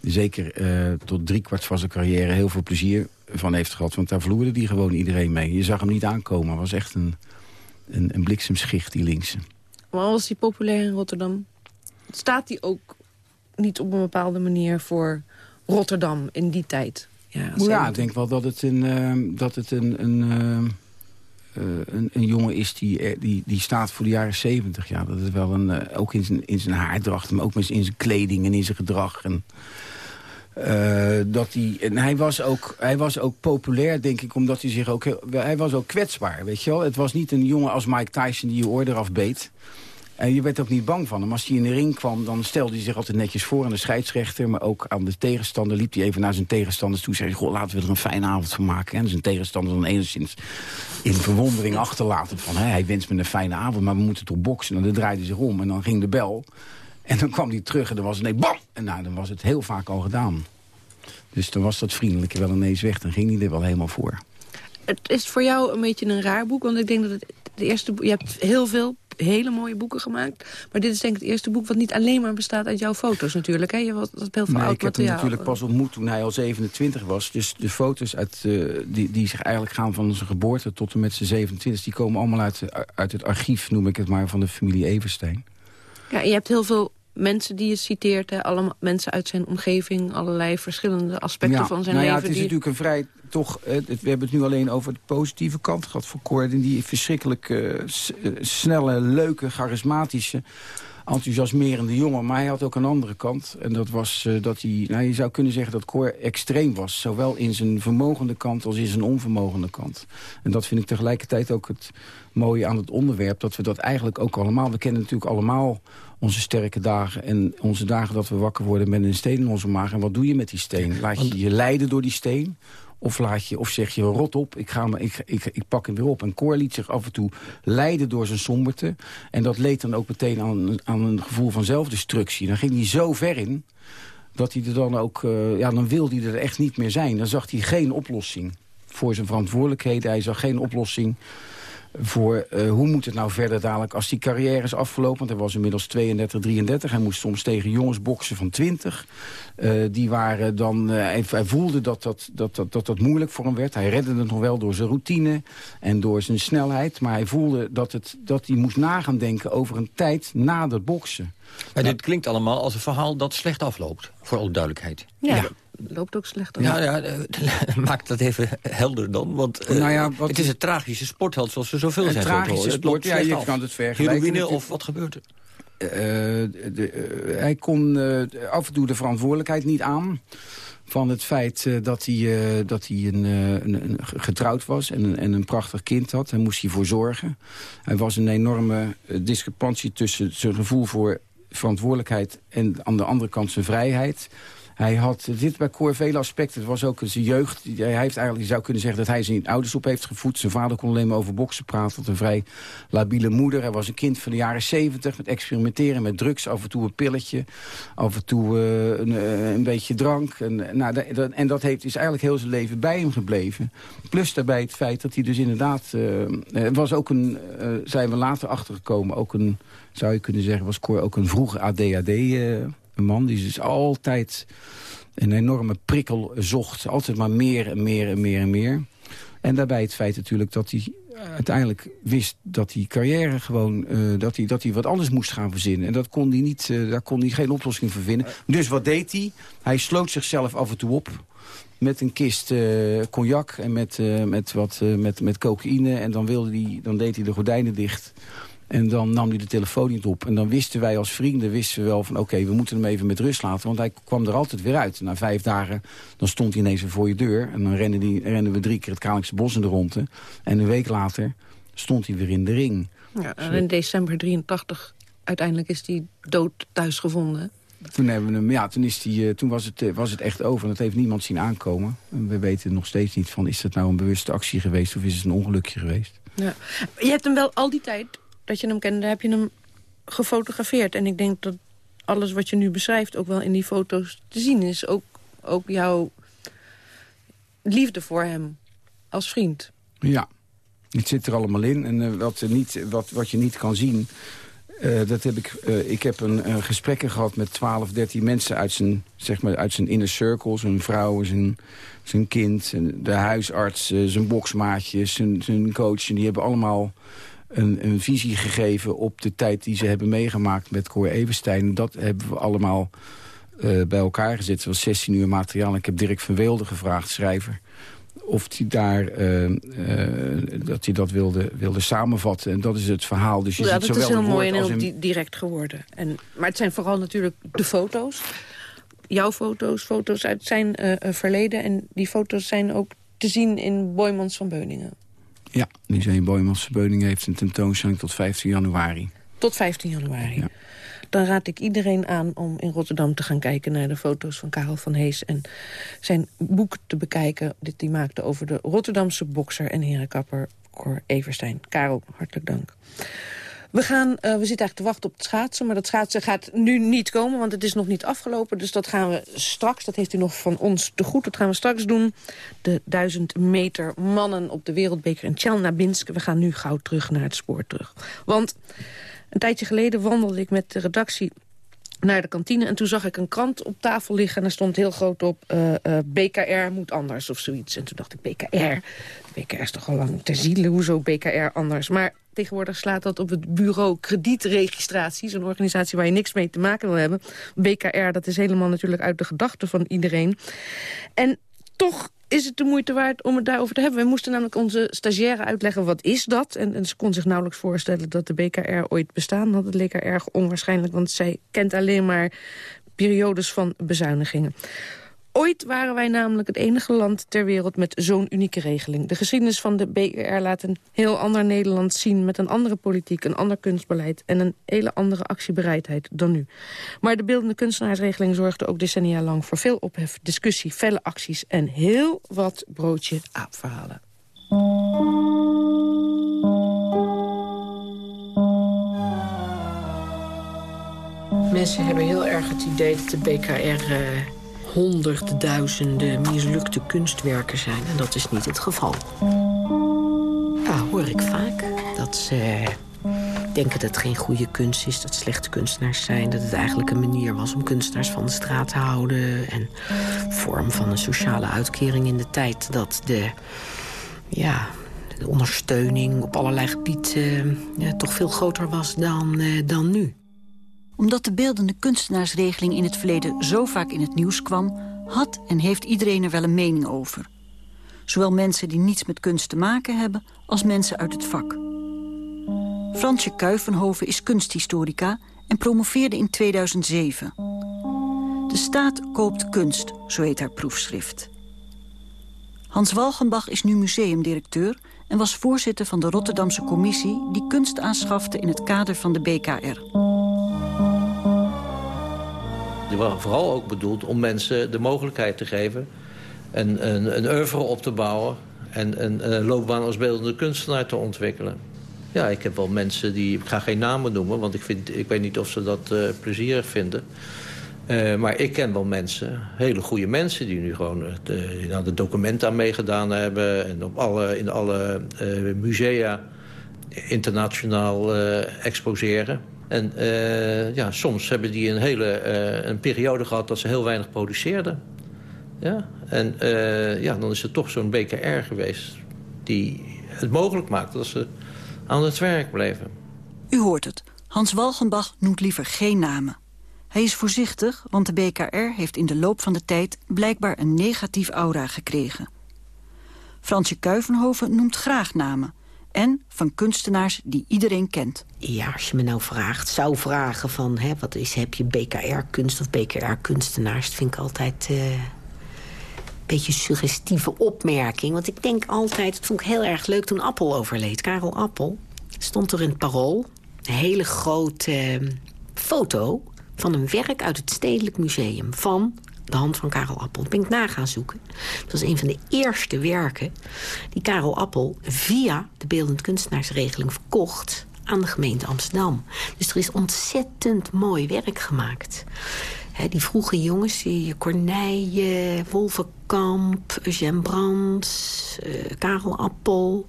Speaker 13: zeker uh, tot driekwart van zijn carrière heel veel plezier van heeft gehad. Want daar vloerde hij gewoon iedereen mee. Je zag hem niet aankomen. Hij was echt een, een, een bliksemschicht, die linkse.
Speaker 10: Maar was hij populair in Rotterdam? Staat hij ook niet op een bepaalde manier voor Rotterdam in die tijd?
Speaker 13: Ja, ja ik denk wel dat het een, uh, dat het een, een, een, een, jongen is die, die, die staat voor de jaren zeventig. Ja, dat is wel een, ook in zijn, in zijn haardracht, maar ook in zijn kleding en in zijn gedrag. En, dat hij, en hij was, ook, hij was ook populair, denk ik, omdat hij zich ook... Hij was ook kwetsbaar, weet je wel. Het was niet een jongen als Mike Tyson die je oor eraf beet. En je werd ook niet bang van hem. Als hij in de ring kwam, dan stelde hij zich altijd netjes voor aan de scheidsrechter. Maar ook aan de tegenstander liep hij even naar zijn tegenstanders toe. Zei, goh, laten we er een fijne avond van maken. En zijn tegenstander dan enigszins in verwondering achterlaten. Van, hij wenst me een fijne avond, maar we moeten toch boksen. En dan draaide hij zich om en dan ging de bel. En dan kwam hij terug en dan was het nee, bam! En nou, dan was het heel vaak al gedaan. Dus dan was dat vriendelijke wel ineens weg. Dan ging hij er wel helemaal voor.
Speaker 10: Het is voor jou een beetje een raar boek. Want ik denk dat het, de eerste, je hebt heel veel hele mooie boeken gemaakt. Maar dit is denk ik het eerste boek wat niet alleen maar bestaat uit jouw foto's natuurlijk. Hè? Je was heel veel nee, oud
Speaker 13: ik heb hem natuurlijk pas ontmoet toen hij al 27 was. Dus de foto's uit, uh, die, die zich eigenlijk gaan van zijn geboorte tot en met zijn 27... die komen allemaal uit, uit het archief, noem ik het maar, van de familie Everstein.
Speaker 10: Ja, je hebt heel veel mensen die je citeert. Hè? Allemaal mensen uit zijn omgeving. Allerlei verschillende aspecten van zijn
Speaker 13: nou
Speaker 10: ja,
Speaker 13: leven. Het is natuurlijk een vrij toch... we hebben het nu alleen over de positieve kant gehad voor Corden. Die verschrikkelijk uh, snelle, leuke, charismatische enthousiasmerende jongen. Maar hij had ook een andere kant. En dat was uh, dat hij, nou, je zou kunnen zeggen dat Cor extreem was. Zowel in zijn vermogende kant als in zijn onvermogende kant. En dat vind ik tegelijkertijd ook het mooie aan het onderwerp. Dat we dat eigenlijk ook allemaal, we kennen natuurlijk allemaal onze sterke dagen en onze dagen dat we wakker worden met een steen in onze maag. En wat doe je met die steen? Laat je je leiden door die steen? Of, laat je, of zeg je, rot op, ik, ga me, ik, ik, ik pak hem weer op. En Cor liet zich af en toe leiden door zijn somberte. En dat leed dan ook meteen aan, aan een gevoel van zelfdestructie. Dan ging hij zo ver in, dat hij er dan ook... Uh, ja, dan wilde hij er echt niet meer zijn. Dan zag hij geen oplossing voor zijn verantwoordelijkheden. Hij zag geen oplossing voor uh, hoe moet het nou verder dadelijk als die carrière is afgelopen. Want hij was inmiddels 32, 33. Hij moest soms tegen jongens boksen van 20. Uh, die waren dan, uh, hij, hij, voelde dat dat, dat, dat, dat dat moeilijk voor hem werd. Hij redde het nog wel door zijn routine en door zijn snelheid. Maar hij voelde dat, het, dat hij moest nagaan denken over een tijd na dat boksen.
Speaker 12: Maar dit klinkt allemaal als een verhaal dat slecht afloopt, voor alle duidelijkheid.
Speaker 10: Ja, ja. loopt ook slecht af.
Speaker 12: Ja, ja maak dat even helder dan. Want uh, nou ja, wat het is een tragische sportheld zoals er zoveel zijn. Een
Speaker 13: tragische sport, ja, je af. kan het vergelijken.
Speaker 12: Heroïne of wat gebeurt er?
Speaker 13: Uh, de, uh, hij kon af en toe de verantwoordelijkheid niet aan van het feit uh, dat hij, uh, dat hij een, een, een, getrouwd was en, en een prachtig kind had. Hij moest hiervoor zorgen. Hij was een enorme discrepantie tussen zijn gevoel voor verantwoordelijkheid en aan de andere kant zijn vrijheid. Hij had dit bij Cor vele aspecten. Het was ook zijn jeugd. Hij heeft eigenlijk, zou kunnen zeggen dat hij zijn ouders op heeft gevoed. Zijn vader kon alleen maar over boksen praten. Had een vrij labiele moeder. Hij was een kind van de jaren zeventig. Met experimenteren met drugs. Af en toe een pilletje. Af en toe uh, een, uh, een, beetje drank. En, nou, dat, en dat heeft, is eigenlijk heel zijn leven bij hem gebleven. Plus daarbij het feit dat hij dus inderdaad... Uh, was ook een, zijn we later achtergekomen, ook een, zou je kunnen zeggen... was Cor ook een vroege ADHD een man die dus altijd een enorme prikkel zocht. Altijd maar meer en meer en meer en meer. En daarbij het feit natuurlijk dat hij uiteindelijk wist dat die carrière gewoon... Uh, dat, hij, dat hij wat anders moest gaan verzinnen. En dat kon hij niet, uh, daar kon hij geen oplossing voor vinden. Dus wat deed hij? Hij sloot zichzelf af en toe op met een kist uh, cognac en met, met, wat, met, met cocaïne. En dan, wilde hij, dan deed hij de gordijnen dicht... En dan nam hij de telefoon niet op. En dan wisten wij als vrienden wisten we wel van... oké, we moeten hem even met rust laten. Want hij kwam er altijd weer uit. Na vijf dagen dan stond hij ineens weer voor je deur. En dan rennen, die, rennen we drie keer het Kralingse bos in de ronde. En een week later stond hij weer in de ring.
Speaker 10: Ja, en in december 83 uiteindelijk is hij dood thuis gevonden.
Speaker 13: Toen, hebben we hem, ja, toen, is die, uh, toen was, het, uh, was het echt over. En dat heeft niemand zien aankomen. En we weten nog steeds niet van... is dat nou een bewuste actie geweest of is het een ongelukje geweest?
Speaker 10: Ja. Je hebt hem wel al die tijd dat je hem kende, heb je hem gefotografeerd. En ik denk dat alles wat je nu beschrijft ook wel in die foto's te zien is. Ook, ook jouw liefde voor hem als vriend.
Speaker 13: Ja, het zit er allemaal in. En uh, wat, niet, wat, wat je niet kan zien... Uh, dat heb ik, uh, ik heb een, gesprekken gehad met 12, 13 mensen uit zijn, zeg maar, uit zijn inner circle. Zijn vrouw, zijn, zijn kind, de huisarts, zijn boksmaatjes, zijn, zijn coach. En die hebben allemaal een, een, visie gegeven op de tijd die ze hebben meegemaakt met Cor Evenstein. Dat hebben we allemaal uh, bij elkaar gezet. Het was 16 uur materiaal. Ik heb Dirk van Weelde gevraagd, schrijver of hij daar uh, uh, dat hij dat wilde, wilde samenvatten. En dat is het verhaal. Dus je
Speaker 10: ja,
Speaker 13: ziet
Speaker 10: dat
Speaker 13: is
Speaker 10: heel mooi en heel in... direct geworden. En, maar het zijn vooral natuurlijk de foto's. Jouw foto's, foto's uit zijn uh, verleden. En die foto's zijn ook te zien in Boymans van Beuningen.
Speaker 13: Ja, Museum Boymans Beuningen heeft een tentoonstelling tot 15 januari.
Speaker 10: Tot 15 januari. Ja. Dan raad ik iedereen aan om in Rotterdam te gaan kijken... naar de foto's van Karel van Hees en zijn boek te bekijken... dit hij maakte over de Rotterdamse bokser en herenkapper Cor Everstein. Karel, hartelijk dank. We, gaan, uh, we zitten eigenlijk te wachten op het schaatsen. Maar dat schaatsen gaat nu niet komen, want het is nog niet afgelopen. Dus dat gaan we straks, dat heeft u nog van ons te goed. Dat gaan we straks doen. De duizend meter mannen op de wereldbeker in Tjelnabinsk. We gaan nu gauw terug naar het spoor terug. Want een tijdje geleden wandelde ik met de redactie naar de kantine. En toen zag ik een krant op tafel liggen. En daar stond heel groot op... Uh, uh, BKR moet anders of zoiets. En toen dacht ik, BKR? BKR is toch al lang ter ziele. Hoezo BKR anders? Maar tegenwoordig slaat dat op het bureau kredietregistratie. Een organisatie waar je niks mee te maken wil hebben. BKR, dat is helemaal natuurlijk uit de gedachten van iedereen. En toch is het de moeite waard om het daarover te hebben. We moesten namelijk onze stagiaire uitleggen wat is dat. En, ze kon zich nauwelijks voorstellen dat de BKR ooit bestaan had. Het leek haar erg onwaarschijnlijk, want zij kent alleen maar periodes van bezuinigingen. Ooit waren wij namelijk het enige land ter wereld met zo'n unieke regeling. De geschiedenis van de BKR laat een heel ander Nederland zien... met een andere politiek, een ander kunstbeleid... en een hele andere actiebereidheid dan nu. Maar de beeldende kunstenaarsregeling zorgde ook decennia lang... voor veel ophef, discussie, felle acties en heel wat broodje aapverhalen. Mensen hebben heel erg het idee dat de BKR... Uh honderdduizenden mislukte kunstwerken zijn. En dat is niet het geval.
Speaker 14: Ja, hoor ik vaak. Dat ze denken dat het geen goede kunst is, dat slechte kunstenaars zijn. Dat het eigenlijk een manier was om kunstenaars van de straat te houden. En vorm van een sociale uitkering in de tijd dat de, ja, de ondersteuning op allerlei gebieden ja, toch veel groter was dan, eh, dan nu.
Speaker 15: Omdat de beeldende kunstenaarsregeling in het verleden zo vaak in het nieuws kwam... had en heeft iedereen er wel een mening over. Zowel mensen die niets met kunst te maken hebben als mensen uit het vak. Fransje Kuivenhoven is kunsthistorica en promoveerde in 2007. De staat koopt kunst, zo heet haar proefschrift. Hans Walgenbach is nu museumdirecteur en was voorzitter van de Rotterdamse commissie... die kunst aanschafte in het kader van de BKR.
Speaker 16: Die waren vooral ook bedoeld om mensen de mogelijkheid te geven... een, een, een oeuvre op te bouwen en een, loopbaan als beeldende kunstenaar te ontwikkelen. Ja, ik heb wel mensen die... Ik ga geen namen noemen, want ik, vind, ik weet niet of ze dat uh, plezierig vinden. Uh, maar ik ken wel mensen, hele goede mensen... die nu gewoon de, nou, documenten aan meegedaan hebben... en op alle, in alle musea internationaal exposeren. En ja, soms hebben die een hele een periode gehad dat ze heel weinig produceerden. Ja? En ja, dan is er toch zo'n BKR geweest... die het mogelijk maakt dat ze aan het werk bleven.
Speaker 15: U hoort het. Hans Walgenbach noemt liever geen namen. Hij is voorzichtig, want de BKR heeft in de loop van de tijd... blijkbaar een negatief aura gekregen. Fransje Kuivenhoven noemt graag namen. En van kunstenaars die iedereen kent.
Speaker 14: Ja, als je me nou vraagt, zou vragen van... Hè, wat is, heb je BKR-kunst of BKR-kunstenaars... dat vind ik altijd... Uh beetje suggestieve opmerking. Want ik denk altijd, het vond ik heel erg leuk toen Appel overleed. Karel Appel stond er in het parool. Een hele grote ehm, foto van een werk uit het Stedelijk Museum... van de hand van Karel Appel. Dat ben ik na gaan zoeken. Dat was een van de eerste werken die Karel Appel... via de beeldend kunstenaarsregeling verkocht aan de gemeente Amsterdam. Dus er is ontzettend mooi werk gemaakt die vroege jongens, die Corneille, Wolvenkamp, Eugène Brands, uh, Karel Appel.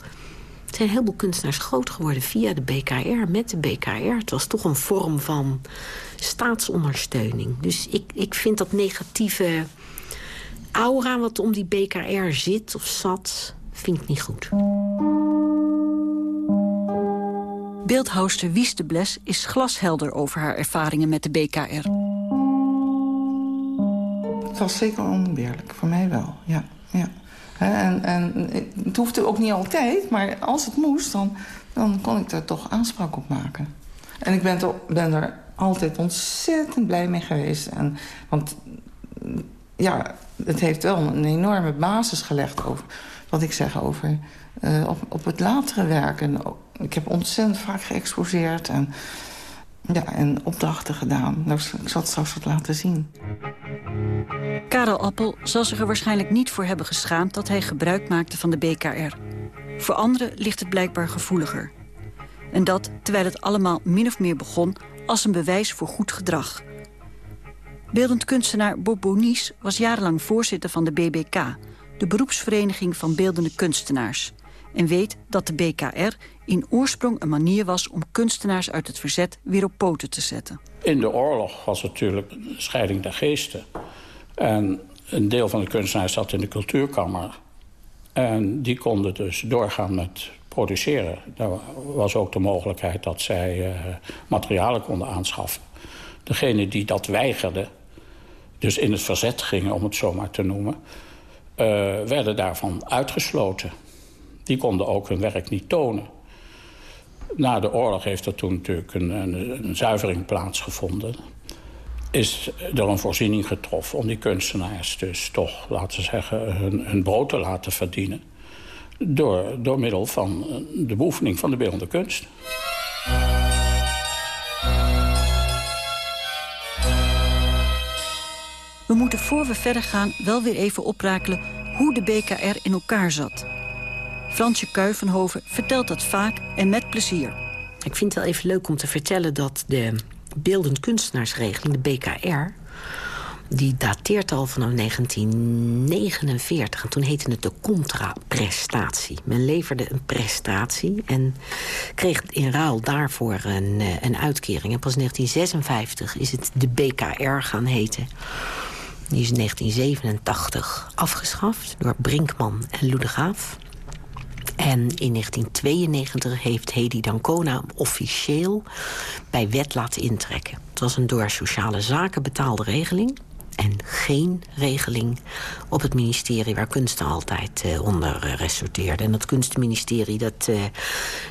Speaker 14: Het zijn heel veel kunstenaars groot geworden via de BKR, met de BKR. Het was toch een vorm van staatsondersteuning. Dus ik, ik vind dat negatieve aura wat om die BKR zit of zat, vind ik niet goed.
Speaker 15: Beeldhouster Wies de Bles is glashelder over haar ervaringen met de BKR.
Speaker 17: Het was zeker onontbeerlijk, voor mij wel, ja. ja. En, en het hoefde ook niet altijd, maar als het moest, dan, dan kon ik daar toch aanspraak op maken. En ik ben, toch, ben er altijd ontzettend blij mee geweest. En, want ja, het heeft wel een enorme basis gelegd over wat ik zeg over uh, op, op het latere werken. Ik heb ontzettend vaak geëxposeerd en, ja, en opdrachten gedaan. Dus ik zal het straks wat laten zien.
Speaker 15: Karel Appel zal zich er waarschijnlijk niet voor hebben geschaamd... dat hij gebruik maakte van de BKR. Voor anderen ligt het blijkbaar gevoeliger. En dat terwijl het allemaal min of meer begon... als een bewijs voor goed gedrag. Beeldend kunstenaar Bob Bonies was jarenlang voorzitter van de BBK... de beroepsvereniging van beeldende kunstenaars... en weet dat de BKR in oorsprong een manier was... om kunstenaars uit het verzet weer op poten te zetten.
Speaker 18: In de oorlog was natuurlijk scheiding der geesten... En een deel van de kunstenaars zat in de cultuurkamer. En die konden dus doorgaan met produceren. Er was ook de mogelijkheid dat zij uh, materialen konden aanschaffen. Degene die dat weigerden, dus in het verzet gingen, om het zo maar te noemen... Uh, werden daarvan uitgesloten. Die konden ook hun werk niet tonen. Na de oorlog heeft er toen natuurlijk een, een, een zuivering plaatsgevonden is er een voorziening getroffen om die kunstenaars dus toch, laten we zeggen, hun, hun brood te laten verdienen. Door, door middel van de beoefening van de beeldende kunst.
Speaker 15: We moeten voor we verder gaan wel weer even oprakelen hoe de BKR in elkaar zat. Fransje Kuivenhoven vertelt dat vaak en met plezier.
Speaker 14: Ik vind het wel even leuk om te vertellen dat de beeldend kunstenaarsregeling, de BKR... die dateert al vanaf 1949. En toen heette het de contraprestatie. Men leverde een prestatie en kreeg in ruil daarvoor een, eh, een uitkering. En pas in 1956 is het de BKR gaan heten. Die is in 1987 afgeschaft door Brinkman en Ludegaaf. En in 1992 heeft Hedy Dancona officieel bij wet laten intrekken. Het was een door sociale zaken betaalde regeling en geen regeling op het ministerie waar kunsten altijd uh, onder uh, resorteerde. En dat kunstenministerie, dat, uh,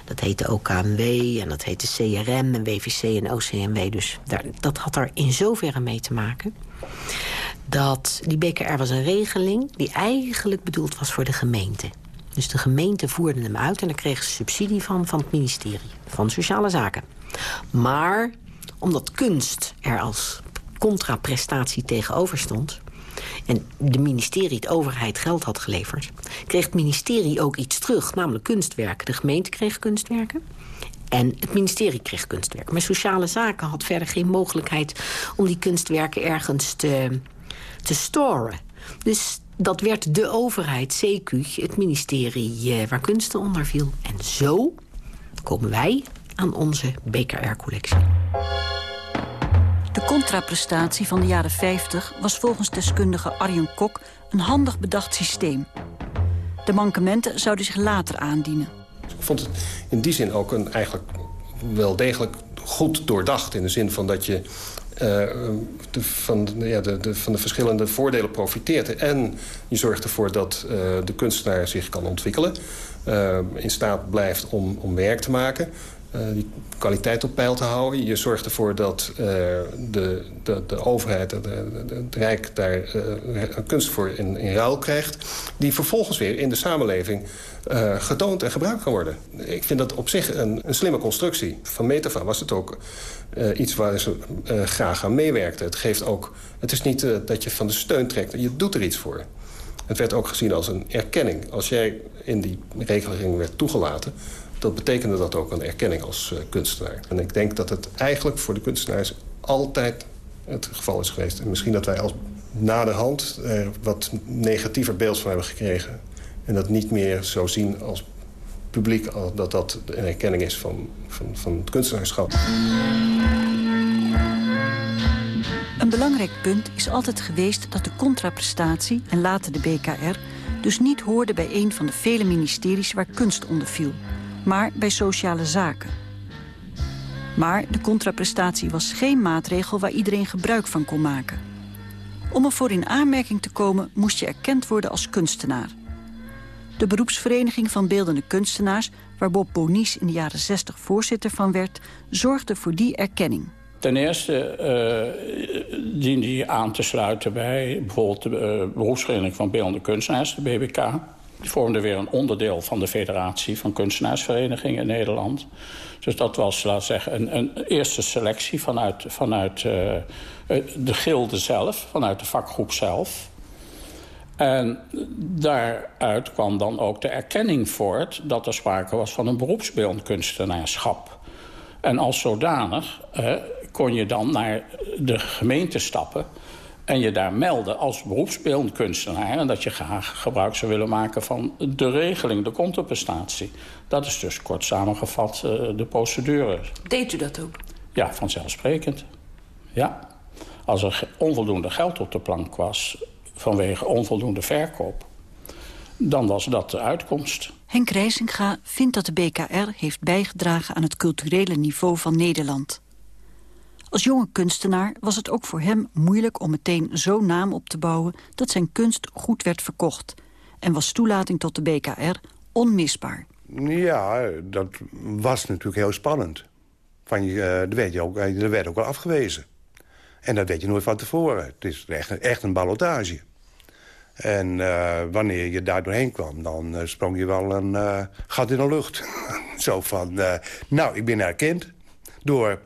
Speaker 14: dat heette OKMW en dat heette CRM en WVC en OCMW. Dus daar, dat had er in zoverre mee te maken dat die BKR was een regeling die eigenlijk bedoeld was voor de gemeente. Dus de gemeente voerde hem uit en daar kreeg ze subsidie van van het ministerie van Sociale Zaken. Maar omdat kunst er als contraprestatie tegenover stond... en de ministerie, de overheid, geld had geleverd... kreeg het ministerie ook iets terug, namelijk kunstwerken. De gemeente kreeg kunstwerken en het ministerie kreeg kunstwerken. Maar Sociale Zaken had verder geen mogelijkheid... om die kunstwerken ergens te, te storen. Dus dat werd de overheid, CQ, het ministerie eh, waar kunsten onder viel. En zo komen wij aan onze BKR-collectie.
Speaker 15: De contraprestatie van de jaren 50 was volgens deskundige Arjen Kok een handig bedacht systeem. De mankementen zouden zich later aandienen.
Speaker 19: Ik vond het in die zin ook een eigenlijk wel degelijk goed doordacht. In de zin van dat je de, van, ja, de, van de verschillende voordelen profiteert. En je zorgt ervoor dat uh, de kunstenaar zich kan ontwikkelen. Uh, in staat blijft om, om werk te maken. Uh, die kwaliteit op peil te houden. Je zorgt ervoor dat uh, de, de, de overheid, de, het Rijk daar uh, een kunst voor in, in ruil krijgt. Die vervolgens weer in de samenleving getoond en gebruikt kan worden. Ik vind dat op zich een, een slimme constructie. Van Metava was het ook iets waar ze graag aan meewerkten. Het geeft ook, het is niet dat je van de steun trekt. Je doet er iets voor. Het werd ook gezien als een erkenning. Als jij in die regeling werd toegelaten dat betekende dat ook een erkenning als uh, kunstenaar. En ik denk dat het eigenlijk voor de kunstenaars altijd het geval is geweest. En misschien dat wij als naderhand er wat negatiever beeld van hebben gekregen. En dat niet meer zo zien als publiek dat dat een erkenning is van, van, van het kunstenaarschap.
Speaker 15: Een belangrijk punt is altijd geweest dat de contraprestatie en later de BKR... dus niet hoorde bij een van de vele ministeries waar kunst onder viel maar bij sociale zaken. Maar de contraprestatie was geen maatregel waar iedereen gebruik van kon maken. Om ervoor in aanmerking te komen moest je erkend worden als kunstenaar. De beroepsvereniging van beeldende kunstenaars... waar Bob Bonies in de jaren 60 voorzitter van werd... zorgde voor die erkenning.
Speaker 18: Ten eerste uh, diende je aan te sluiten bij bijvoorbeeld de uh, beroepsvereniging van beeldende kunstenaars, de BBK. Vormde weer een onderdeel van de federatie van kunstenaarsverenigingen in Nederland. Dus dat was, laat zeggen, een, een eerste selectie vanuit, vanuit uh, de gilde zelf, vanuit de vakgroep zelf. En daaruit kwam dan ook de erkenning voort dat er sprake was van een beroepsbeeldkunstenaarschap. En als zodanig kon je dan naar de gemeente stappen en je daar melden als beroepsbeeldkunstenaar... en dat je graag gebruik zou willen maken van de regeling, de contraprestatie. Dat is dus kort samengevat uh, de procedure.
Speaker 10: Deed u dat ook?
Speaker 18: Ja, vanzelfsprekend. Ja. Als er onvoldoende geld op de plank was vanwege onvoldoende verkoop... dan was dat de uitkomst.
Speaker 15: Henk Rijsinga vindt dat de BKR heeft bijgedragen aan het culturele niveau van Nederland. Als jonge kunstenaar was het ook voor hem moeilijk om meteen zo'n naam op te bouwen dat zijn kunst goed werd verkocht. En was toelating tot de BKR onmisbaar.
Speaker 20: Ja, dat was natuurlijk heel spannend. Van, uh, dat, werd je ook, eh, werd ook wel afgewezen. En dat weet je nooit van tevoren. Het is echt, echt een ballotage. En uh, wanneer je daar doorheen kwam, dan sprong je wel een gat in de lucht. Zo van, nou, ik ben erkend door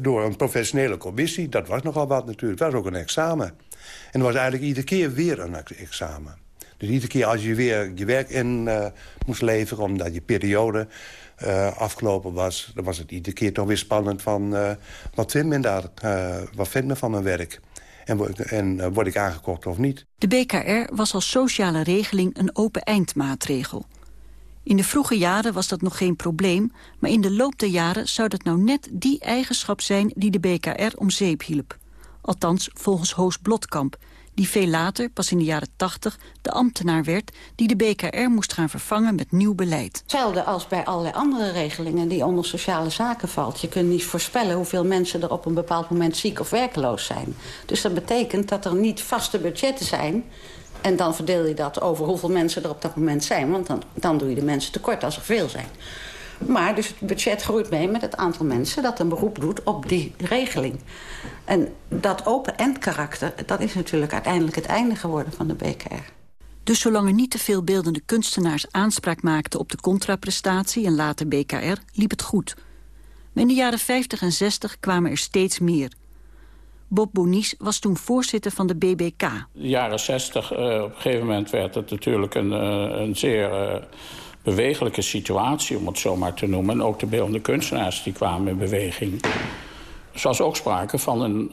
Speaker 20: door een professionele commissie. Dat was nogal wat natuurlijk. Dat was ook een examen. En dat was eigenlijk iedere keer weer een examen. Dus iedere keer als je weer je werk in uh, moest leveren... omdat je periode uh, afgelopen was... dan was het iedere keer toch weer spannend van... Uh, wat vindt men daar? wat vindt men van mijn werk? En, en eh, word ik aangekocht of niet?
Speaker 15: De BKR was als sociale regeling een open eindmaatregel. In de vroege jaren was dat nog geen probleem... maar in de loop der jaren zou dat nou net die eigenschap zijn... die de BKR om zeep hielp. Althans, volgens Hoos Blotkamp... die veel later, pas in de jaren 80, de ambtenaar werd... die de BKR moest gaan vervangen met nieuw beleid.
Speaker 21: Hetzelfde als bij allerlei andere regelingen die onder sociale zaken valt. Je kunt niet voorspellen hoeveel mensen er op een bepaald moment ziek of werkloos zijn. Dus dat betekent dat er niet vaste budgetten zijn... En dan verdeel je dat over hoeveel mensen er op dat moment zijn. Want dan, dan doe je de mensen tekort als er veel zijn. Maar dus het budget groeit mee met het aantal mensen... dat een beroep doet op die regeling. En dat open-end karakter... dat is natuurlijk uiteindelijk het einde geworden van de BKR.
Speaker 15: Dus zolang er niet te veel beeldende kunstenaars aanspraak maakten op de contraprestatie en later BKR, liep het goed. Maar in de jaren 50 en 60 kwamen er steeds meer. Bob Bonies was toen voorzitter van de BBK.
Speaker 18: De jaren 60, eh, op een gegeven moment werd het natuurlijk een, eh, een zeer eh, bewegelijke situatie, om het zo maar te noemen. En ook de beeldende kunstenaars die kwamen in beweging. Er was ook sprake van een,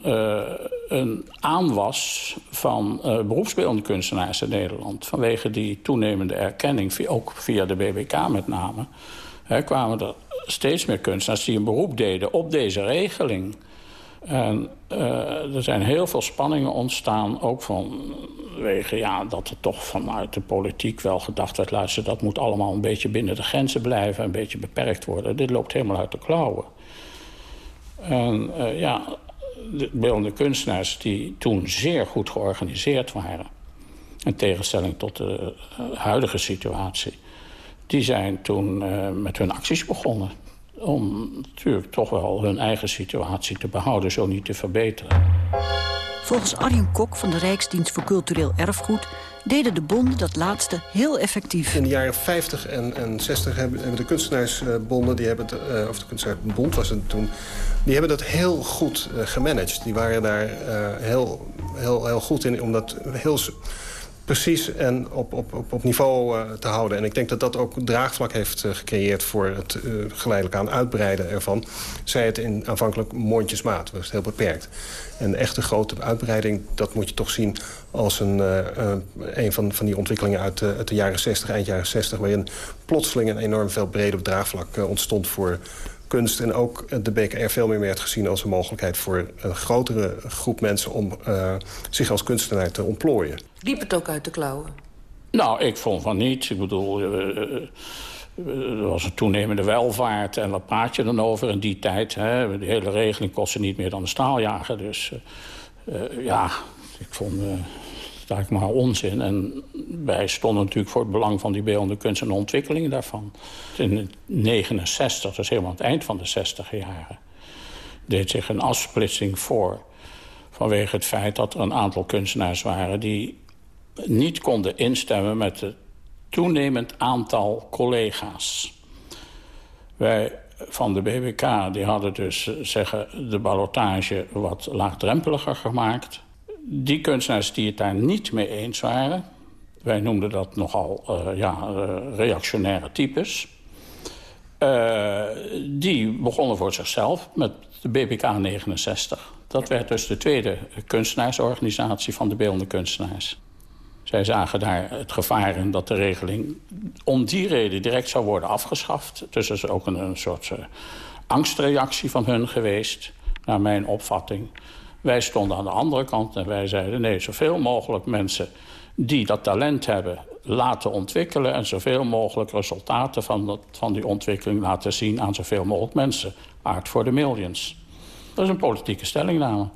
Speaker 18: een aanwas van eh, beroepsbeeldende kunstenaars in Nederland. Vanwege die toenemende erkenning, ook via de BBK met name... Hè, kwamen er steeds meer kunstenaars die een beroep deden op deze regeling. En eh, er zijn heel veel spanningen ontstaan, ook vanwege ja, dat er toch vanuit de politiek wel gedacht werd... luister, dat moet allemaal een beetje binnen de grenzen blijven, een beetje beperkt worden. Dit loopt helemaal uit de klauwen. En eh, ja, de kunstenaars die toen zeer goed georganiseerd waren... in tegenstelling tot de eh, huidige situatie... die zijn toen met hun acties begonnen om natuurlijk toch wel hun eigen situatie te behouden, zo niet te verbeteren.
Speaker 15: Volgens Arjen Kok van de Rijksdienst voor Cultureel Erfgoed... deden de bonden dat laatste heel effectief.
Speaker 19: In de jaren 50 en, en 60 hebben, de kunstenaarsbonden, die hebben het, eh, of de kunstenaarsbond was het toen, die hebben dat heel goed eh, gemanaged. Die waren daar eh, heel, heel, heel goed in om dat heel precies en op, op, op, op niveau eh, te houden. En ik denk dat dat ook draagvlak heeft eh, gecreëerd voor het eh, geleidelijk aan uitbreiden ervan. Zij het in aanvankelijk mondjesmaat, was heel beperkt. Een echte grote uitbreiding, dat moet je toch zien als een, een van, van die ontwikkelingen uit, de- uit de jaren 60, eind jaren 60... waarin plotseling een enorm veel breder draagvlak ontstond voor kunst. En ook de BKR veel meer werd gezien als een mogelijkheid... voor een grotere groep mensen om eh, zich als kunstenaar te ontplooien.
Speaker 10: Liep het ook uit de klauwen?
Speaker 18: Nou, ik vond van niet. Ik bedoel, eh, eh, er was een toenemende welvaart. En wat praat je dan over in die tijd? Hè? De hele regeling kostte niet meer dan een staaljager. Dus ja, ik vond eh eigenlijk maar onzin. En wij stonden natuurlijk voor het belang van die beeldende kunst en de ontwikkeling daarvan. In 69, dat is helemaal aan het eind van de 60 jaren... deed zich een afsplitsing voor... vanwege het feit dat er een aantal kunstenaars waren... die niet konden instemmen met het toenemend aantal collega's. Wij van de BBK die hadden dus eh, zeggen, de ballotage wat laagdrempeliger gemaakt. Die kunstenaars die het daar niet mee eens waren... wij noemden dat nogal eh, ja, eh, reactionaire types... eh, die begonnen voor zichzelf met de BBK 69. Dat werd dus de tweede kunstenaarsorganisatie van de beeldende kunstenaars. Zij zagen daar het gevaar in dat de regeling om die reden direct zou worden afgeschaft. Dus dat is ook een, soort angstreactie van hun geweest, naar mijn opvatting. Wij stonden aan de andere kant en wij zeiden... nee, zoveel mogelijk mensen die dat talent hebben laten ontwikkelen... en zoveel mogelijk resultaten van, dat, van die ontwikkeling laten zien... aan zoveel mogelijk mensen. Art for the millions. Dat is een politieke stellingname.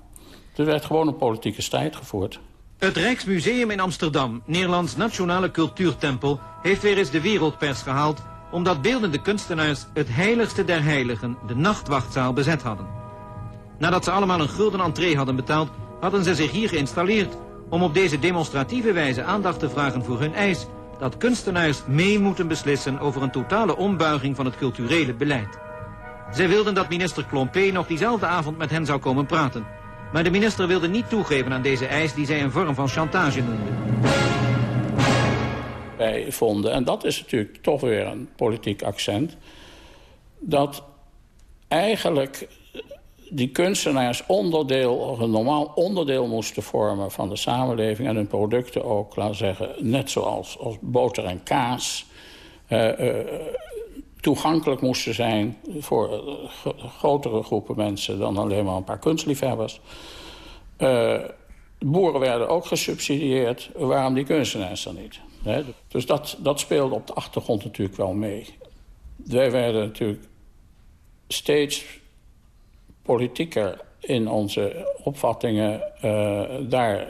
Speaker 18: Er werd gewoon een politieke strijd gevoerd.
Speaker 22: Het Rijksmuseum in Amsterdam, Nederlands nationale cultuurtempel, heeft weer eens de wereldpers gehaald omdat beeldende kunstenaars het heiligste der heiligen, de nachtwachtzaal, bezet hadden. Nadat ze allemaal een gulden entree hadden betaald, hadden ze zich hier geïnstalleerd om op deze demonstratieve wijze aandacht te vragen voor hun eis dat kunstenaars mee moeten beslissen over een totale ombuiging van het culturele beleid. Zij wilden dat minister Klompé nog diezelfde avond met hen zou komen praten. Maar de minister wilde niet toegeven aan deze eis die zij een vorm van chantage noemde.
Speaker 18: Wij vonden, en dat is natuurlijk toch weer een politiek accent... dat eigenlijk die kunstenaars onderdeel, een normaal onderdeel moesten vormen van de samenleving... en hun producten ook, laten zeggen, net zoals als boter en kaas... Uh, uh, toegankelijk moesten zijn voor grotere groepen mensen... dan alleen maar een paar kunstliefhebbers. Boeren werden ook gesubsidieerd. Waarom die kunstenaars dan niet? Dus dat, dat speelde op de achtergrond natuurlijk wel mee. Wij werden natuurlijk steeds politieker in onze opvattingen. Uh, daardoor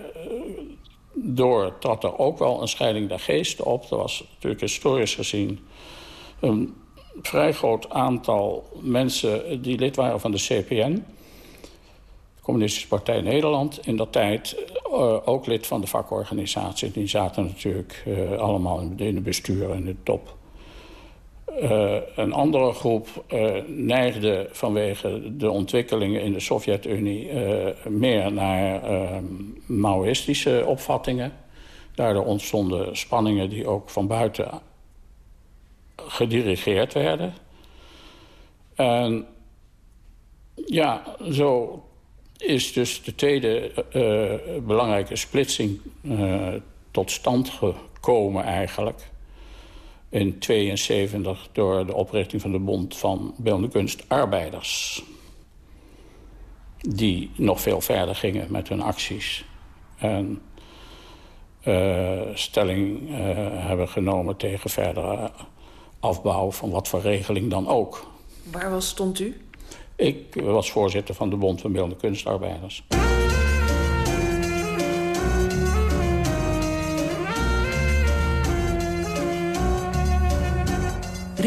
Speaker 18: trad er ook wel een scheiding der geesten op. Er was natuurlijk historisch gezien een vrij groot aantal mensen die lid waren van de CPN. De Communistische Partij Nederland. In dat tijd uh, ook lid van de vakorganisatie. Die zaten natuurlijk uh, allemaal in de bestuur en de top. Uh, een andere groep uh, neigde vanwege de ontwikkelingen in de Sovjet-Unie uh, meer naar Maoïstische opvattingen. Daardoor ontstonden spanningen die ook van buiten gedirigeerd werden. En ja, zo is dus de tweede belangrijke splitsing tot stand gekomen eigenlijk in 72 door de oprichting van de Bond van Beeldende Kunstarbeiders. Die nog veel verder gingen met hun acties. En uh, stelling uh, hebben genomen tegen verdere afbouw van wat voor regeling dan ook.
Speaker 10: Waar was, stond u?
Speaker 18: Ik was voorzitter van de Bond van Beeldende Kunstarbeiders.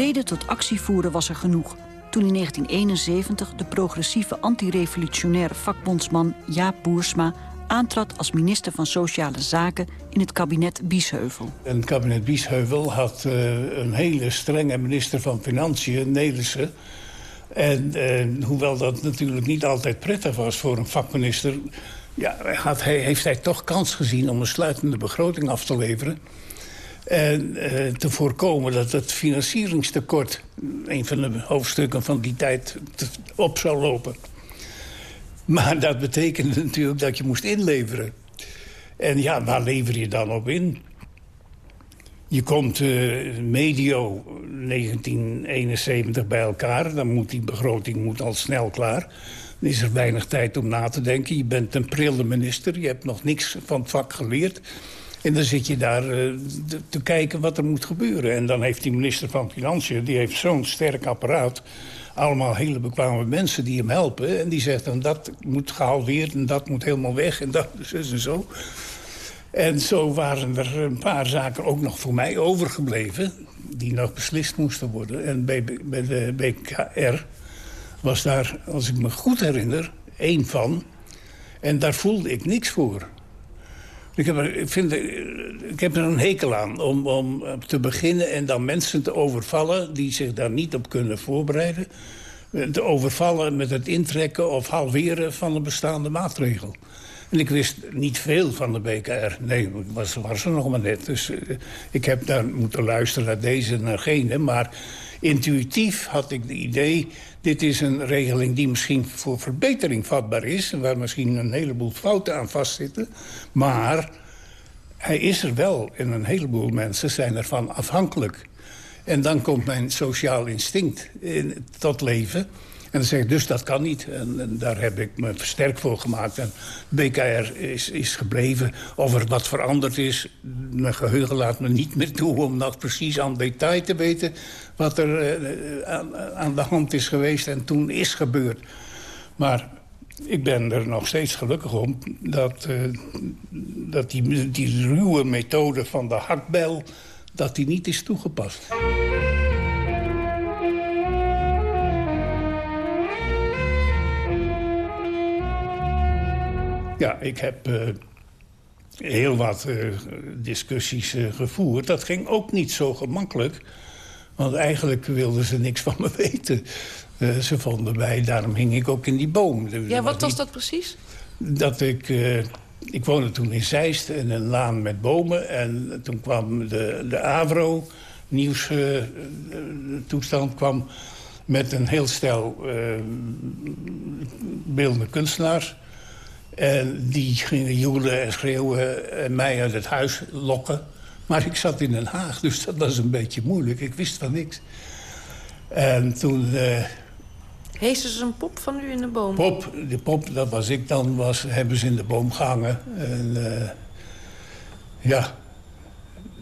Speaker 15: Reden tot actie voeren was er genoeg. Toen in 1971 de progressieve antirevolutionaire vakbondsman Jaap Boersma aantrad als minister van Sociale Zaken in het kabinet Biesheuvel.
Speaker 23: Het kabinet Biesheuvel had uh, een hele strenge minister van Financiën, Nelissen. En uh, hoewel dat natuurlijk niet altijd prettig was voor een vakminister... Ja, had hij, heeft hij toch kans gezien om een sluitende begroting af te leveren... En uh, te voorkomen dat het financieringstekort... een van de hoofdstukken van die tijd op zou lopen. Maar dat betekende natuurlijk dat je moest inleveren. En ja, waar lever je dan op in? Je komt uh, medio 1971 bij elkaar. Dan moet die begroting moet al snel klaar. Dan is er weinig tijd om na te denken. Je bent een prille minister. Je hebt nog niks van het vak geleerd. En dan zit je daar uh, te, kijken wat er moet gebeuren. En dan heeft die minister van Financiën... die heeft zo'n sterk apparaat... allemaal hele bekwame mensen die hem helpen. En die zegt dan dat moet gehalveerd en dat moet helemaal weg. En dat is en zo. En zo waren er een paar zaken ook nog voor mij overgebleven... die nog beslist moesten worden. En bij, bij de BKR was daar, als ik me goed herinner, één van... En daar voelde ik niks voor. Ik heb, er, ik, heb een hekel aan om, om te beginnen en dan mensen te overvallen... die zich daar niet op kunnen voorbereiden. Te overvallen met het intrekken of halveren van een bestaande maatregel. En ik wist niet veel van de BKR. Nee, ik was, was er nog maar net. Dus uh, ik heb daar moeten luisteren naar deze en gene. Maar intuïtief had ik het idee... dit is een regeling die misschien voor verbetering vatbaar is... en waar misschien een heleboel fouten aan vastzitten. Maar hij is er wel en een heleboel mensen zijn ervan afhankelijk. En dan komt mijn sociaal instinct in, tot leven... En dan zeg ik, dus dat kan niet. En, en, daar heb ik me versterkt voor gemaakt. En BKR is, is gebleven. Of er wat veranderd is, mijn geheugen laat me niet meer toe... om nog precies aan detail te weten wat er uh, aan, aan, de hand is geweest... en toen is gebeurd. Maar ik ben er nog steeds gelukkig om... dat, uh, dat die, die ruwe methode van de hakbel... dat die niet is toegepast. Ja, ik heb uh, heel wat uh, discussies uh, gevoerd. Dat ging ook niet zo gemakkelijk. Want eigenlijk wilden ze niks van me weten. ze vonden mij, daarom hing ik ook in die boom.
Speaker 10: Ja, wat was niet, dat precies?
Speaker 23: Dat ik... ik woonde toen in Zeist in een laan met bomen. En toen kwam de, de AVRO, nieuwstoestand kwam met een heel stel uh, beeldende kunstenaars. En die gingen joelen en schreeuwen en mij uit het huis lokken. Maar ik zat in Den Haag, dus dat was een beetje moeilijk. Ik wist van niks. En toen... Uh,
Speaker 10: ze een pop van u in de boom?
Speaker 23: Pop, de pop, dat was ik dan, was, hebben ze in de boom gehangen. En uh, ja,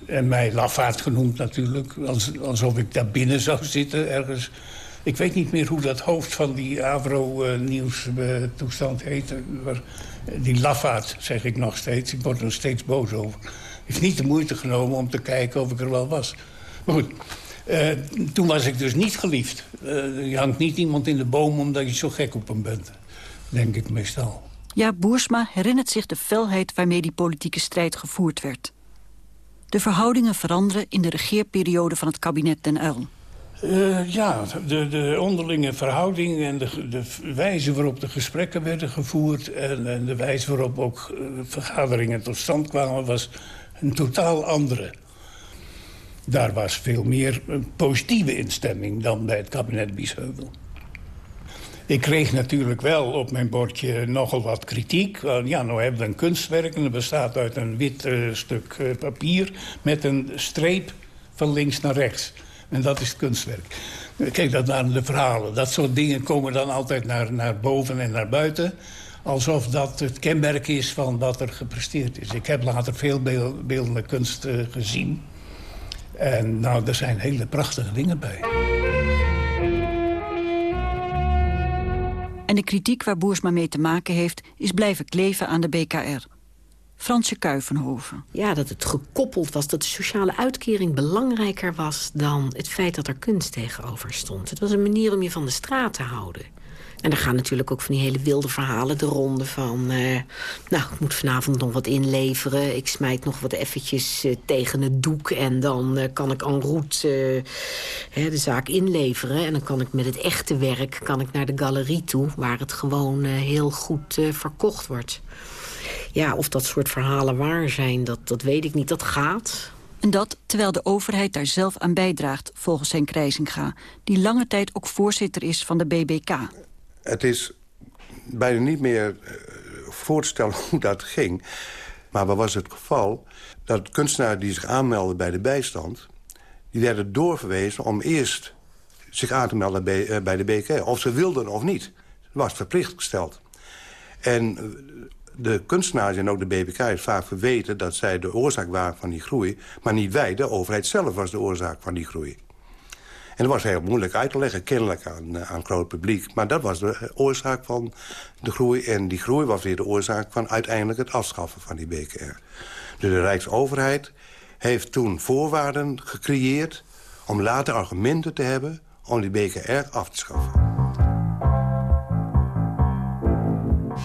Speaker 23: en mij lafaard genoemd natuurlijk. alsof ik daar binnen zou zitten ergens. Ik weet niet meer hoe dat hoofd van die Avro-nieuwstoestand heette. Die lafaard, zeg ik nog steeds. Ik word er steeds boos over. Heeft niet de moeite genomen om te kijken of ik er wel was. Maar goed, uh, toen was ik dus niet geliefd. Je hangt niet iemand in de boom omdat je zo gek op hem bent. Denk ik meestal.
Speaker 15: Ja, Boersma herinnert zich de felheid waarmee die politieke strijd gevoerd werd. De verhoudingen veranderen in de regeerperiode van het kabinet Den Uyl.
Speaker 23: Uh, ja, de, de, onderlinge verhoudingen en de, de, wijze waarop de gesprekken werden gevoerd... en, en de wijze waarop ook uh, vergaderingen tot stand kwamen... was een totaal andere. Daar was veel meer een positieve instemming dan bij het kabinet Biesheuvel. Ik kreeg natuurlijk wel op mijn bordje nogal wat kritiek. Ja, nou hebben we een kunstwerk en dat bestaat uit een wit stuk papier... met een streep van links naar rechts. En dat is het kunstwerk. Kijk, dat waren de verhalen. Dat soort dingen komen dan altijd naar, naar boven en naar buiten. Alsof dat het kenmerk is van wat er gepresteerd is. Ik heb later veel beeldende kunst uh, gezien. En nou, er zijn hele prachtige dingen bij.
Speaker 15: En de kritiek waar Boersma mee te maken heeft... is blijven kleven aan de BKR. Fransje Kuivenhoven.
Speaker 14: Ja, dat het gekoppeld was, dat de sociale uitkering belangrijker was... dan het feit dat er kunst tegenover stond. Het was een manier om je van de straat te houden. En er gaan natuurlijk ook van die hele wilde verhalen de ronde van... Uh, nou, ik moet vanavond nog wat inleveren. Ik smijt nog wat eventjes uh, tegen het doek... en dan uh, kan ik en route de zaak inleveren. En dan kan ik met het echte werk kan ik naar de galerie toe... waar het gewoon heel goed verkocht wordt. Ja, of dat soort verhalen waar zijn, dat, dat weet ik niet. Dat gaat...
Speaker 15: En dat terwijl de overheid daar zelf aan bijdraagt, volgens zijn Krijzinga... die lange tijd ook voorzitter is van de BBK
Speaker 20: het is bijna niet meer uh, voor te stellen hoe dat ging. Maar wat was het geval? Dat kunstenaars die zich aanmelden bij de bijstand... die werden doorverwezen om eerst zich aan te melden bij, bij de BK. Of ze wilden of niet. Dat was verplicht gesteld. En eh, de kunstenaars en ook de BBK is vaak verweten... dat zij de oorzaak waren van die groei. Maar niet wij, de overheid zelf was de oorzaak van die groei. En dat was heel moeilijk uit te leggen, kennelijk aan, eh, aan groot publiek. Maar dat was de oorzaak van de groei. En die groei was weer de oorzaak van uiteindelijk het afschaffen van die BKR. Dus de Rijksoverheid heeft toen voorwaarden gecreëerd... om later argumenten te hebben om die BKR af te schaffen.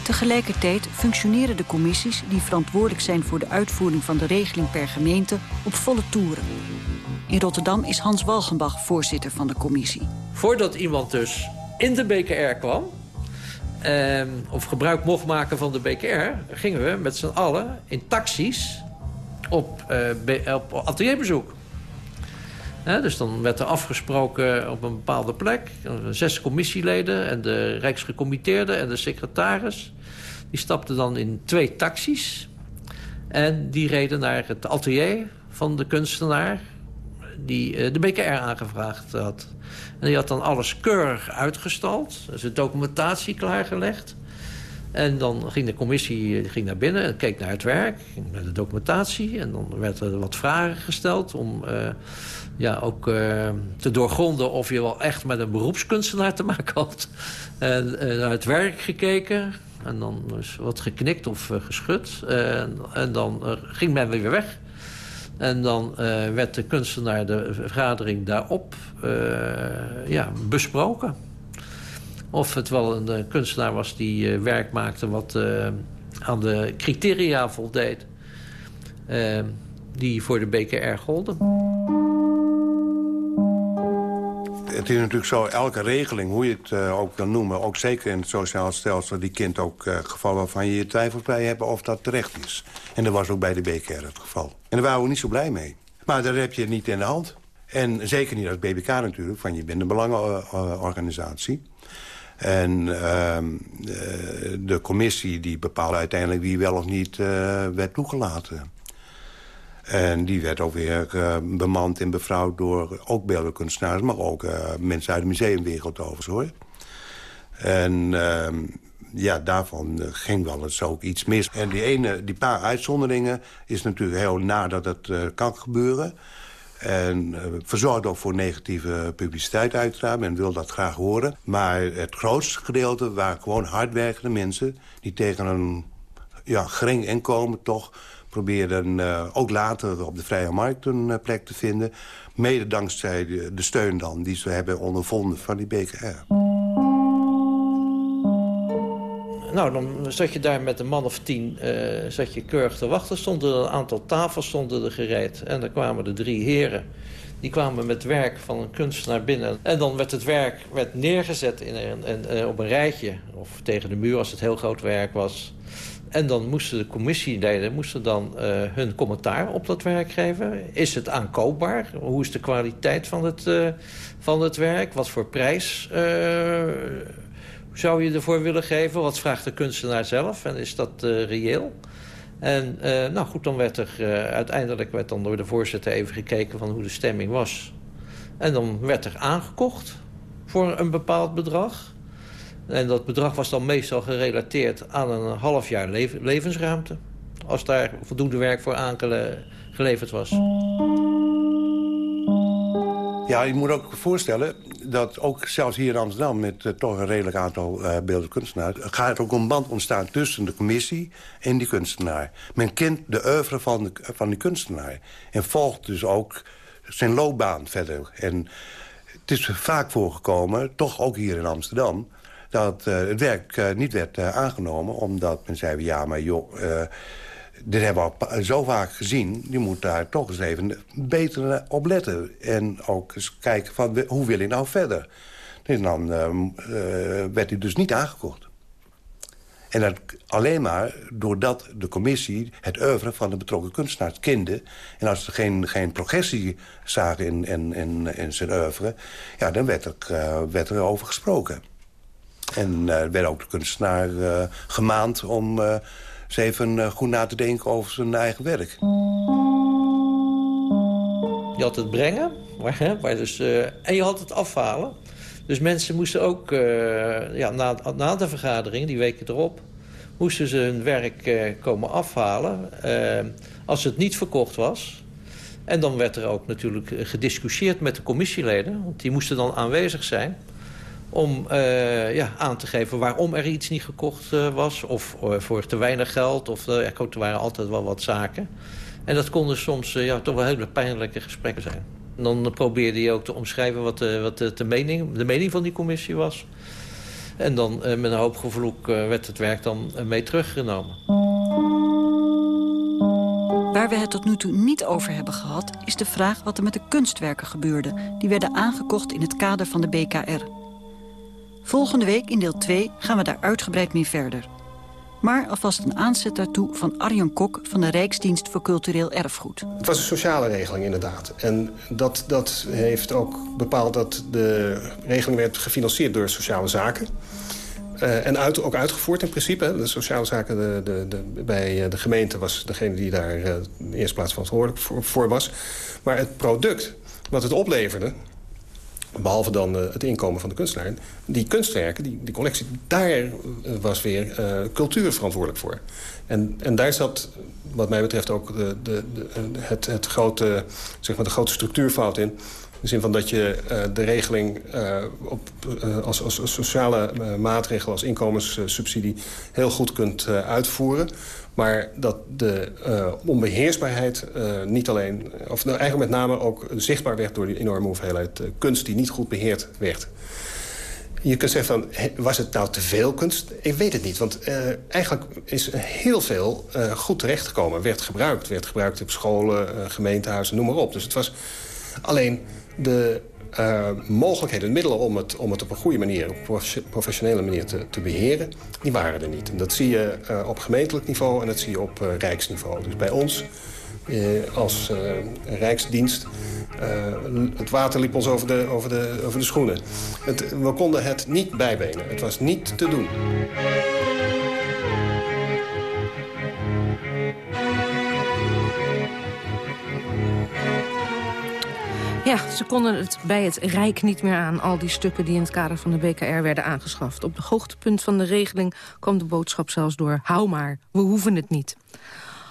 Speaker 15: Tegelijkertijd functioneren de commissies die verantwoordelijk zijn voor de uitvoering van de regeling per gemeente op volle toeren. In Rotterdam is Hans Walgenbach voorzitter van de commissie.
Speaker 16: Voordat iemand dus in de BKR kwam... Eh, of gebruik mocht maken van de BKR... gingen we met z'n allen in taxis op, uh, op atelierbezoek. Dus dan werd er afgesproken op een bepaalde plek. Zes commissieleden en de rijksgecommitteerden en de secretaris. Die stapten dan in twee taxis. En die reden naar het atelier van de kunstenaar die uh, de BKR aangevraagd had. En die had dan alles keurig uitgestald. Dus de documentatie klaargelegd. En dan ging de commissie eh, ging naar binnen en keek naar het werk, naar de documentatie. En dan werd er wat vragen gesteld om uh, ja, ook uh, te doorgronden of je wel echt met een beroepskunstenaar te maken had. En naar het werk gekeken. En dan dus wat geknikt of geschud. En, en dan ging men weer weg. En dan werd de kunstenaar de vergadering daarop ja, besproken. Of het wel een, kunstenaar was die werk maakte wat aan de criteria voldeed... die voor de BKR golden
Speaker 20: het is natuurlijk zo, elke regeling, hoe je het uh, ook wil noemen... ook zeker in het sociaal stelsel, die kent ook uh, gevallen waarvan je je twijfels bij hebben of dat terecht is. En dat was ook bij de BKR het geval. En daar waren we niet zo blij mee. Maar daar heb je niet in de hand. En zeker niet als BBK natuurlijk, van je bent een belangenorganisatie. En ehm, de commissie die bepaalde uiteindelijk wie wel of niet werd toegelaten. En die werd ook weer uh, bemand en bevrouwd door ook beeldenkunstenaars... maar ook uh, mensen uit de museumwereld overigens, hoor. En uh, ja, daarvan ging wel eens ook iets mis. En die, ene, die paar uitzonderingen is natuurlijk heel na dat het kan gebeuren. En verzorgt ook voor negatieve publiciteit uiteraard. Men wil dat graag horen. Maar het grootste gedeelte waren gewoon hardwerkende mensen... die tegen een ja, gering inkomen toch probeerden uh, ook later op de vrije markt een uh, plek te vinden. Mede dankzij de, steun dan die ze hebben ondervonden van die BKR.
Speaker 16: Nou, dan zat je daar met een man of tien, uh, zat je keurig te wachten. Stonden er een aantal tafels stonden er gereed. En dan kwamen de drie heren. Die kwamen met werk van een kunstenaar binnen. En dan werd het werk werd neergezet in een, op een rijtje. Of tegen de muur als het heel groot werk was. En dan moesten de commissieleden moesten dan, uh, hun commentaar op dat werk geven. Is het aankoopbaar? Hoe is de kwaliteit van het, uh, van het werk? Wat voor prijs uh, zou je ervoor willen geven? Wat vraagt de kunstenaar zelf? En is dat reëel? En nou goed, dan werd er uiteindelijk werd dan door de voorzitter even gekeken van hoe de stemming was. En dan werd er aangekocht voor een bepaald bedrag. En dat bedrag was dan meestal gerelateerd aan een half jaar levensruimte. Als daar voldoende werk voor aangeleverd was.
Speaker 20: Ja, je moet ook voorstellen dat ook zelfs hier in Amsterdam... met uh, toch een redelijk aantal uh, kunstenaars... gaat ook een band ontstaan tussen de commissie en die kunstenaar. Men kent de oeuvre van, de, van die kunstenaar. En volgt dus ook zijn loopbaan verder. En het is vaak voorgekomen, toch ook hier in Amsterdam dat uh, het werk uh, niet werd uh, aangenomen. Omdat men zei, ja, maar joh, dit hebben we al zo vaak gezien. Je moet daar toch eens even beter op letten. En ook eens kijken van, hoe wil je nou verder? En dan werd hij dus niet aangekocht. En dat alleen maar doordat de commissie het oeuvre van de betrokken kunstenaars kende. En als ze geen, geen progressie zagen in, in, in, in zijn oeuvre... Ja, dan werd er, werd er over gesproken. En uh, werd ook de kunstenaar uh, gemaand om uh, eens even goed na te denken over zijn eigen werk.
Speaker 16: Je had het brengen, maar, maar dus, en je had het afhalen. Dus mensen moesten ook, ja, na, na de vergadering, die weken erop... moesten ze hun werk komen afhalen als het niet verkocht was... En dan werd er ook natuurlijk gediscussieerd met de commissieleden. Want die moesten dan aanwezig zijn om uh, ja, aan te geven waarom er iets niet gekocht uh, was... of uh, voor te weinig geld, of ja, er waren altijd wel wat zaken. En dat konden soms ja, toch wel hele pijnlijke gesprekken zijn. Dan probeerde je ook te omschrijven wat, wat de, de, mening, de mening van die commissie was. En dan met een hoop gevloek werd het werk dan mee teruggenomen.
Speaker 15: Waar we het tot nu toe niet over hebben gehad... is de vraag wat er met de kunstwerken gebeurde... die werden aangekocht in het kader van de BKR. Volgende week in deel 2 gaan we daar uitgebreid mee verder. Maar alvast een aanzet daartoe van Arjan Kok... van de Rijksdienst voor Cultureel Erfgoed.
Speaker 19: Het was een sociale regeling inderdaad. En dat, dat heeft ook bepaald dat de regeling werd gefinancierd door sociale zaken. Uh, en uit, ook uitgevoerd in principe. De sociale zaken de, de, bij de gemeente was degene die daar uh, in eerste plaats verantwoordelijk voor was. Maar het product wat het opleverde Behalve dan uh, het inkomen van de kunstenaar. Die kunstwerken, die, die collectie, daar uh, was weer uh, cultuur verantwoordelijk voor. En, en daar zat wat mij betreft ook de, de, de, het, het grote, zeg maar de grote structuurfout in. In de zin van dat je de regeling op, als, als, als sociale maatregel, als inkomenssubsidie... heel goed kunt uitvoeren. Maar dat de uh, onbeheersbaarheid uh, niet alleen... of nou, eigenlijk met name ook zichtbaar werd... door die enorme hoeveelheid uh, kunst die niet goed beheerd werd. Je kunt zeggen van, was het nou te veel kunst? Ik weet het niet, want eigenlijk is heel veel goed terechtgekomen. Werd gebruikt, werd gebruikt op scholen, gemeentehuizen, noem maar op. Dus het was alleen de uh, mogelijkheden, middelen om het, om het op een goede manier, op een professionele manier te, te beheren, die waren er niet. En dat zie je uh, op gemeentelijk niveau en dat zie je op uh, rijksniveau. Dus bij ons als Rijksdienst het water liep ons over de, over de, over de schoenen. We konden het niet bijbenen. Het was niet te doen.
Speaker 10: Ja, ze konden het bij het Rijk niet meer aan, al die stukken die in het kader van de BKR werden aangeschaft. Op de hoogtepunt van de regeling kwam de boodschap zelfs door, hou maar, we hoeven het niet.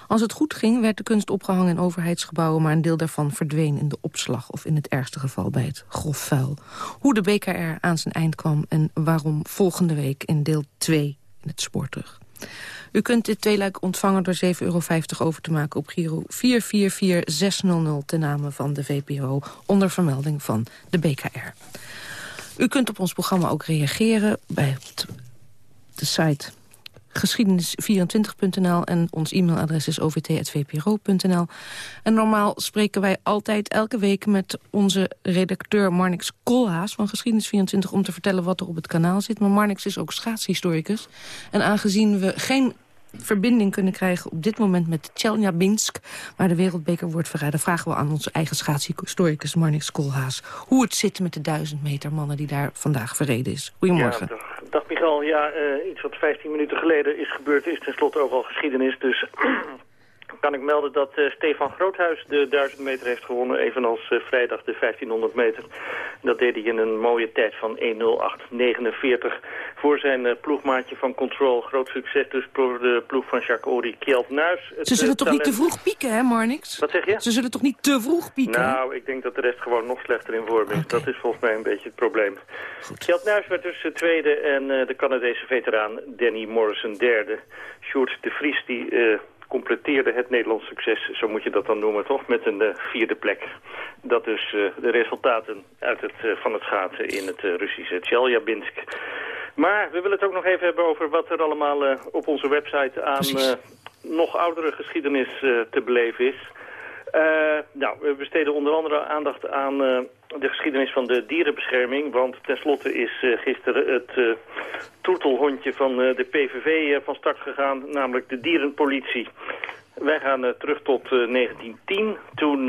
Speaker 10: Als het goed ging, werd de kunst opgehangen in overheidsgebouwen... maar een deel daarvan verdween in de opslag... of in het ergste geval bij het grof vuil. Hoe de BKR aan zijn eind kwam en waarom volgende week in deel 2 in het spoor terug. U kunt dit tweeluik ontvangen door 7,50 euro over te maken op Giro 444600 ten name van de VPRO onder vermelding van de BKR. U kunt op ons programma ook reageren bij de site geschiedenis24.nl en ons e-mailadres is ovt.vpro.nl. En normaal spreken wij altijd elke week met onze redacteur Marnix Koolhaas van Geschiedenis24 om te vertellen wat er op het kanaal zit. Maar Marnix is ook schaatshistoricus. En aangezien we geen verbinding kunnen krijgen op dit moment met Chelnabinsk... waar de wereldbeker wordt verraden... vragen we aan onze eigen schaatshistoricus Marnix Koolhaas... hoe het zit met de duizend meter mannen die daar vandaag verreden is. Goedemorgen.
Speaker 24: Dag, Michael. Ja, uh, iets wat 15 minuten geleden is gebeurd is tenslotte ook al geschiedenis. Dus kan ik melden dat uh, Stefan Groothuis de 1000 meter heeft gewonnen, evenals uh, vrijdag de 1500 meter. Dat deed hij in een mooie tijd van 1.08.49 voor zijn uh, ploegmaatje van Control. Groot succes dus voor de ploeg van Jacques Ori Kjeld Nuis.
Speaker 10: Ze zullen toch niet te vroeg pieken, hè Marnix?
Speaker 24: Wat zeg je?
Speaker 10: Ze zullen toch niet te vroeg pieken?
Speaker 24: Nou, ik denk dat de rest gewoon nog slechter in vorm is. Okay. Dat is volgens mij een beetje het probleem. Kjeld Nuis werd dus tweede en de Canadese veteraan Danny Morrison derde. Sjoerd de Vries die completeerde het Nederlands succes, zo moet je dat dan noemen, toch? Met een uh, vierde plek. Dat dus de resultaten uit het, uh, van het schaatsen in het Russische Tjeljabinsk. Maar we willen het ook nog even hebben over wat er allemaal op onze website aan nog oudere geschiedenis te beleven is. nou, we besteden onder andere aandacht aan de geschiedenis van de dierenbescherming. Want tenslotte is uh, gisteren het uh, troetelhondje van uh, de PVV van start gegaan, namelijk de dierenpolitie. Wij gaan terug tot 1910, toen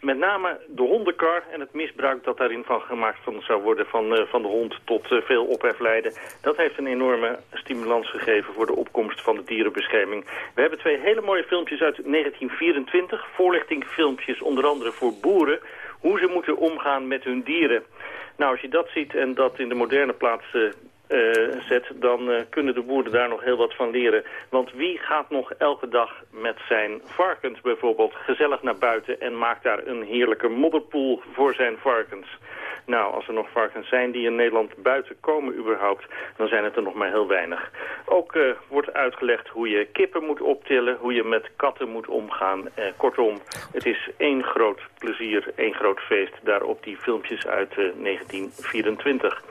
Speaker 24: met name de hondenkar en het misbruik dat daarin van gemaakt van, zou worden van, van de hond tot veel ophef leiden. Dat heeft een enorme stimulans gegeven voor de opkomst van de dierenbescherming. We hebben twee hele mooie filmpjes uit 1924, voorlichtingfilmpjes onder andere voor boeren hoe ze moeten omgaan met hun dieren. Nou, als je dat ziet en dat in de moderne plaats uh, zet... dan uh, kunnen de boeren daar nog heel wat van leren. Want wie gaat nog elke dag met zijn varkens bijvoorbeeld gezellig naar buiten... en maakt daar een heerlijke modderpoel voor zijn varkens? Nou, als er nog varkens zijn die in Nederland buiten komen überhaupt, dan zijn het er nog maar heel weinig. Ook uh, wordt uitgelegd hoe je kippen moet optillen, hoe je met katten moet omgaan. Uh, kortom, het is één groot plezier, één groot feest daar op die filmpjes uit uh, 1924.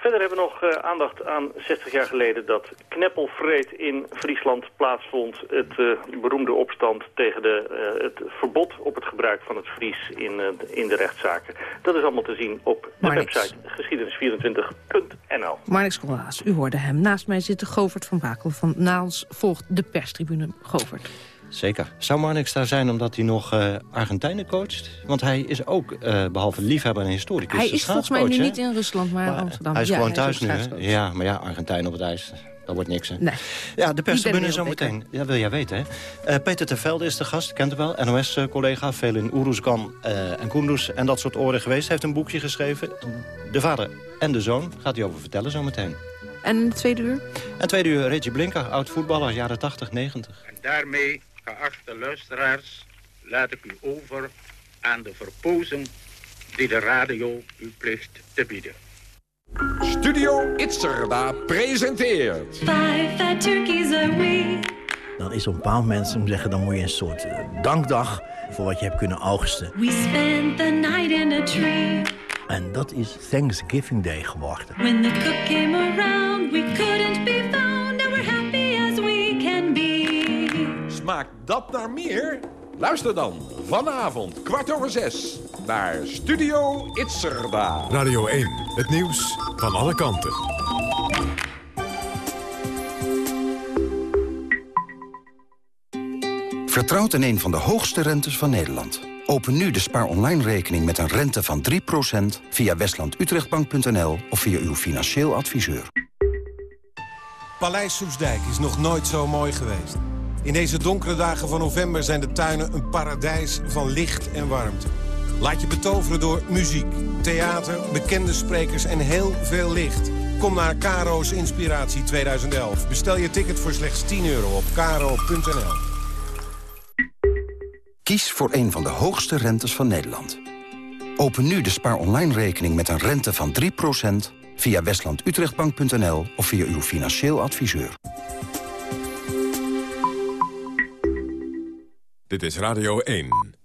Speaker 24: Verder hebben we nog uh, aandacht aan 60 jaar geleden dat kneppelvreed in Friesland plaatsvond. Het uh, beroemde opstand tegen de, uh, het verbod op het gebruik van het Fries in, in de rechtszaken. Dat is allemaal te zien op de website geschiedenis24.nl.
Speaker 10: Marnix Koolhaas, u hoorde hem. Naast mij zit de Govert van Bakel van Naals volgt de perstribune. Govert.
Speaker 25: Zeker. Zou Marnix daar zijn omdat hij nog uh, Argentijnen coacht? Want hij is ook, uh, behalve liefhebber en historicus...
Speaker 10: Hij is volgens mij nu niet in Rusland, maar, maar Amsterdam.
Speaker 25: Hij is
Speaker 10: ja,
Speaker 25: gewoon
Speaker 10: hij
Speaker 25: thuis nu, hè? Ja, maar ja, Argentijn op het ijs, dat wordt niks, hè?
Speaker 10: Nee.
Speaker 25: Ja, de perstribune zometeen. Ja, wil jij weten, hè? Uh, Peter Tervelde is de gast, kent u wel. NOS-collega, veel in Oeruzgan en Kunduz en dat soort oren geweest. Hij heeft een boekje geschreven. De vader en de zoon. Gaat hij over vertellen zometeen.
Speaker 10: En in de tweede uur?
Speaker 25: En tweede uur, Reggie Blinker, oud-voetballer, jaren 80, 90.
Speaker 26: En daarmee geachte luisteraars, laat ik u over aan de verpozen die de radio u plicht te bieden.
Speaker 27: Studio Itzerda presenteert...
Speaker 28: Five fat turkeys a week.
Speaker 29: Dan is op een bepaald moment, moet zeggen, dan moet je een soort uh, dankdag voor wat je hebt kunnen oogsten.
Speaker 28: We spent the night in a tree.
Speaker 29: En dat is Thanksgiving Day geworden.
Speaker 28: When the cook came around, we couldn't be.
Speaker 27: Smaakt dat naar meer? Luister dan vanavond kwart over zes naar Studio Itzerda.
Speaker 9: Radio 1, het nieuws van alle kanten.
Speaker 30: Vertrouwt in een van de hoogste rentes van Nederland.
Speaker 31: Open nu de Spaar Online rekening met een rente van 3% via westlandutrechtbank.nl of via uw financieel adviseur.
Speaker 32: Paleis Soesdijk is nog nooit zo mooi geweest. In deze donkere dagen van november zijn de tuinen een paradijs van licht en warmte. Laat je betoveren door muziek, theater, bekende sprekers en heel veel licht. Kom naar Karo's Inspiratie 2011. Bestel je ticket voor slechts 10 euro op karo.nl.
Speaker 31: Kies voor een van de hoogste rentes van Nederland. Open nu de Spaar Online rekening met een rente van 3% via westlandutrechtbank.nl of via uw financieel adviseur.
Speaker 9: Dit is Radio 1.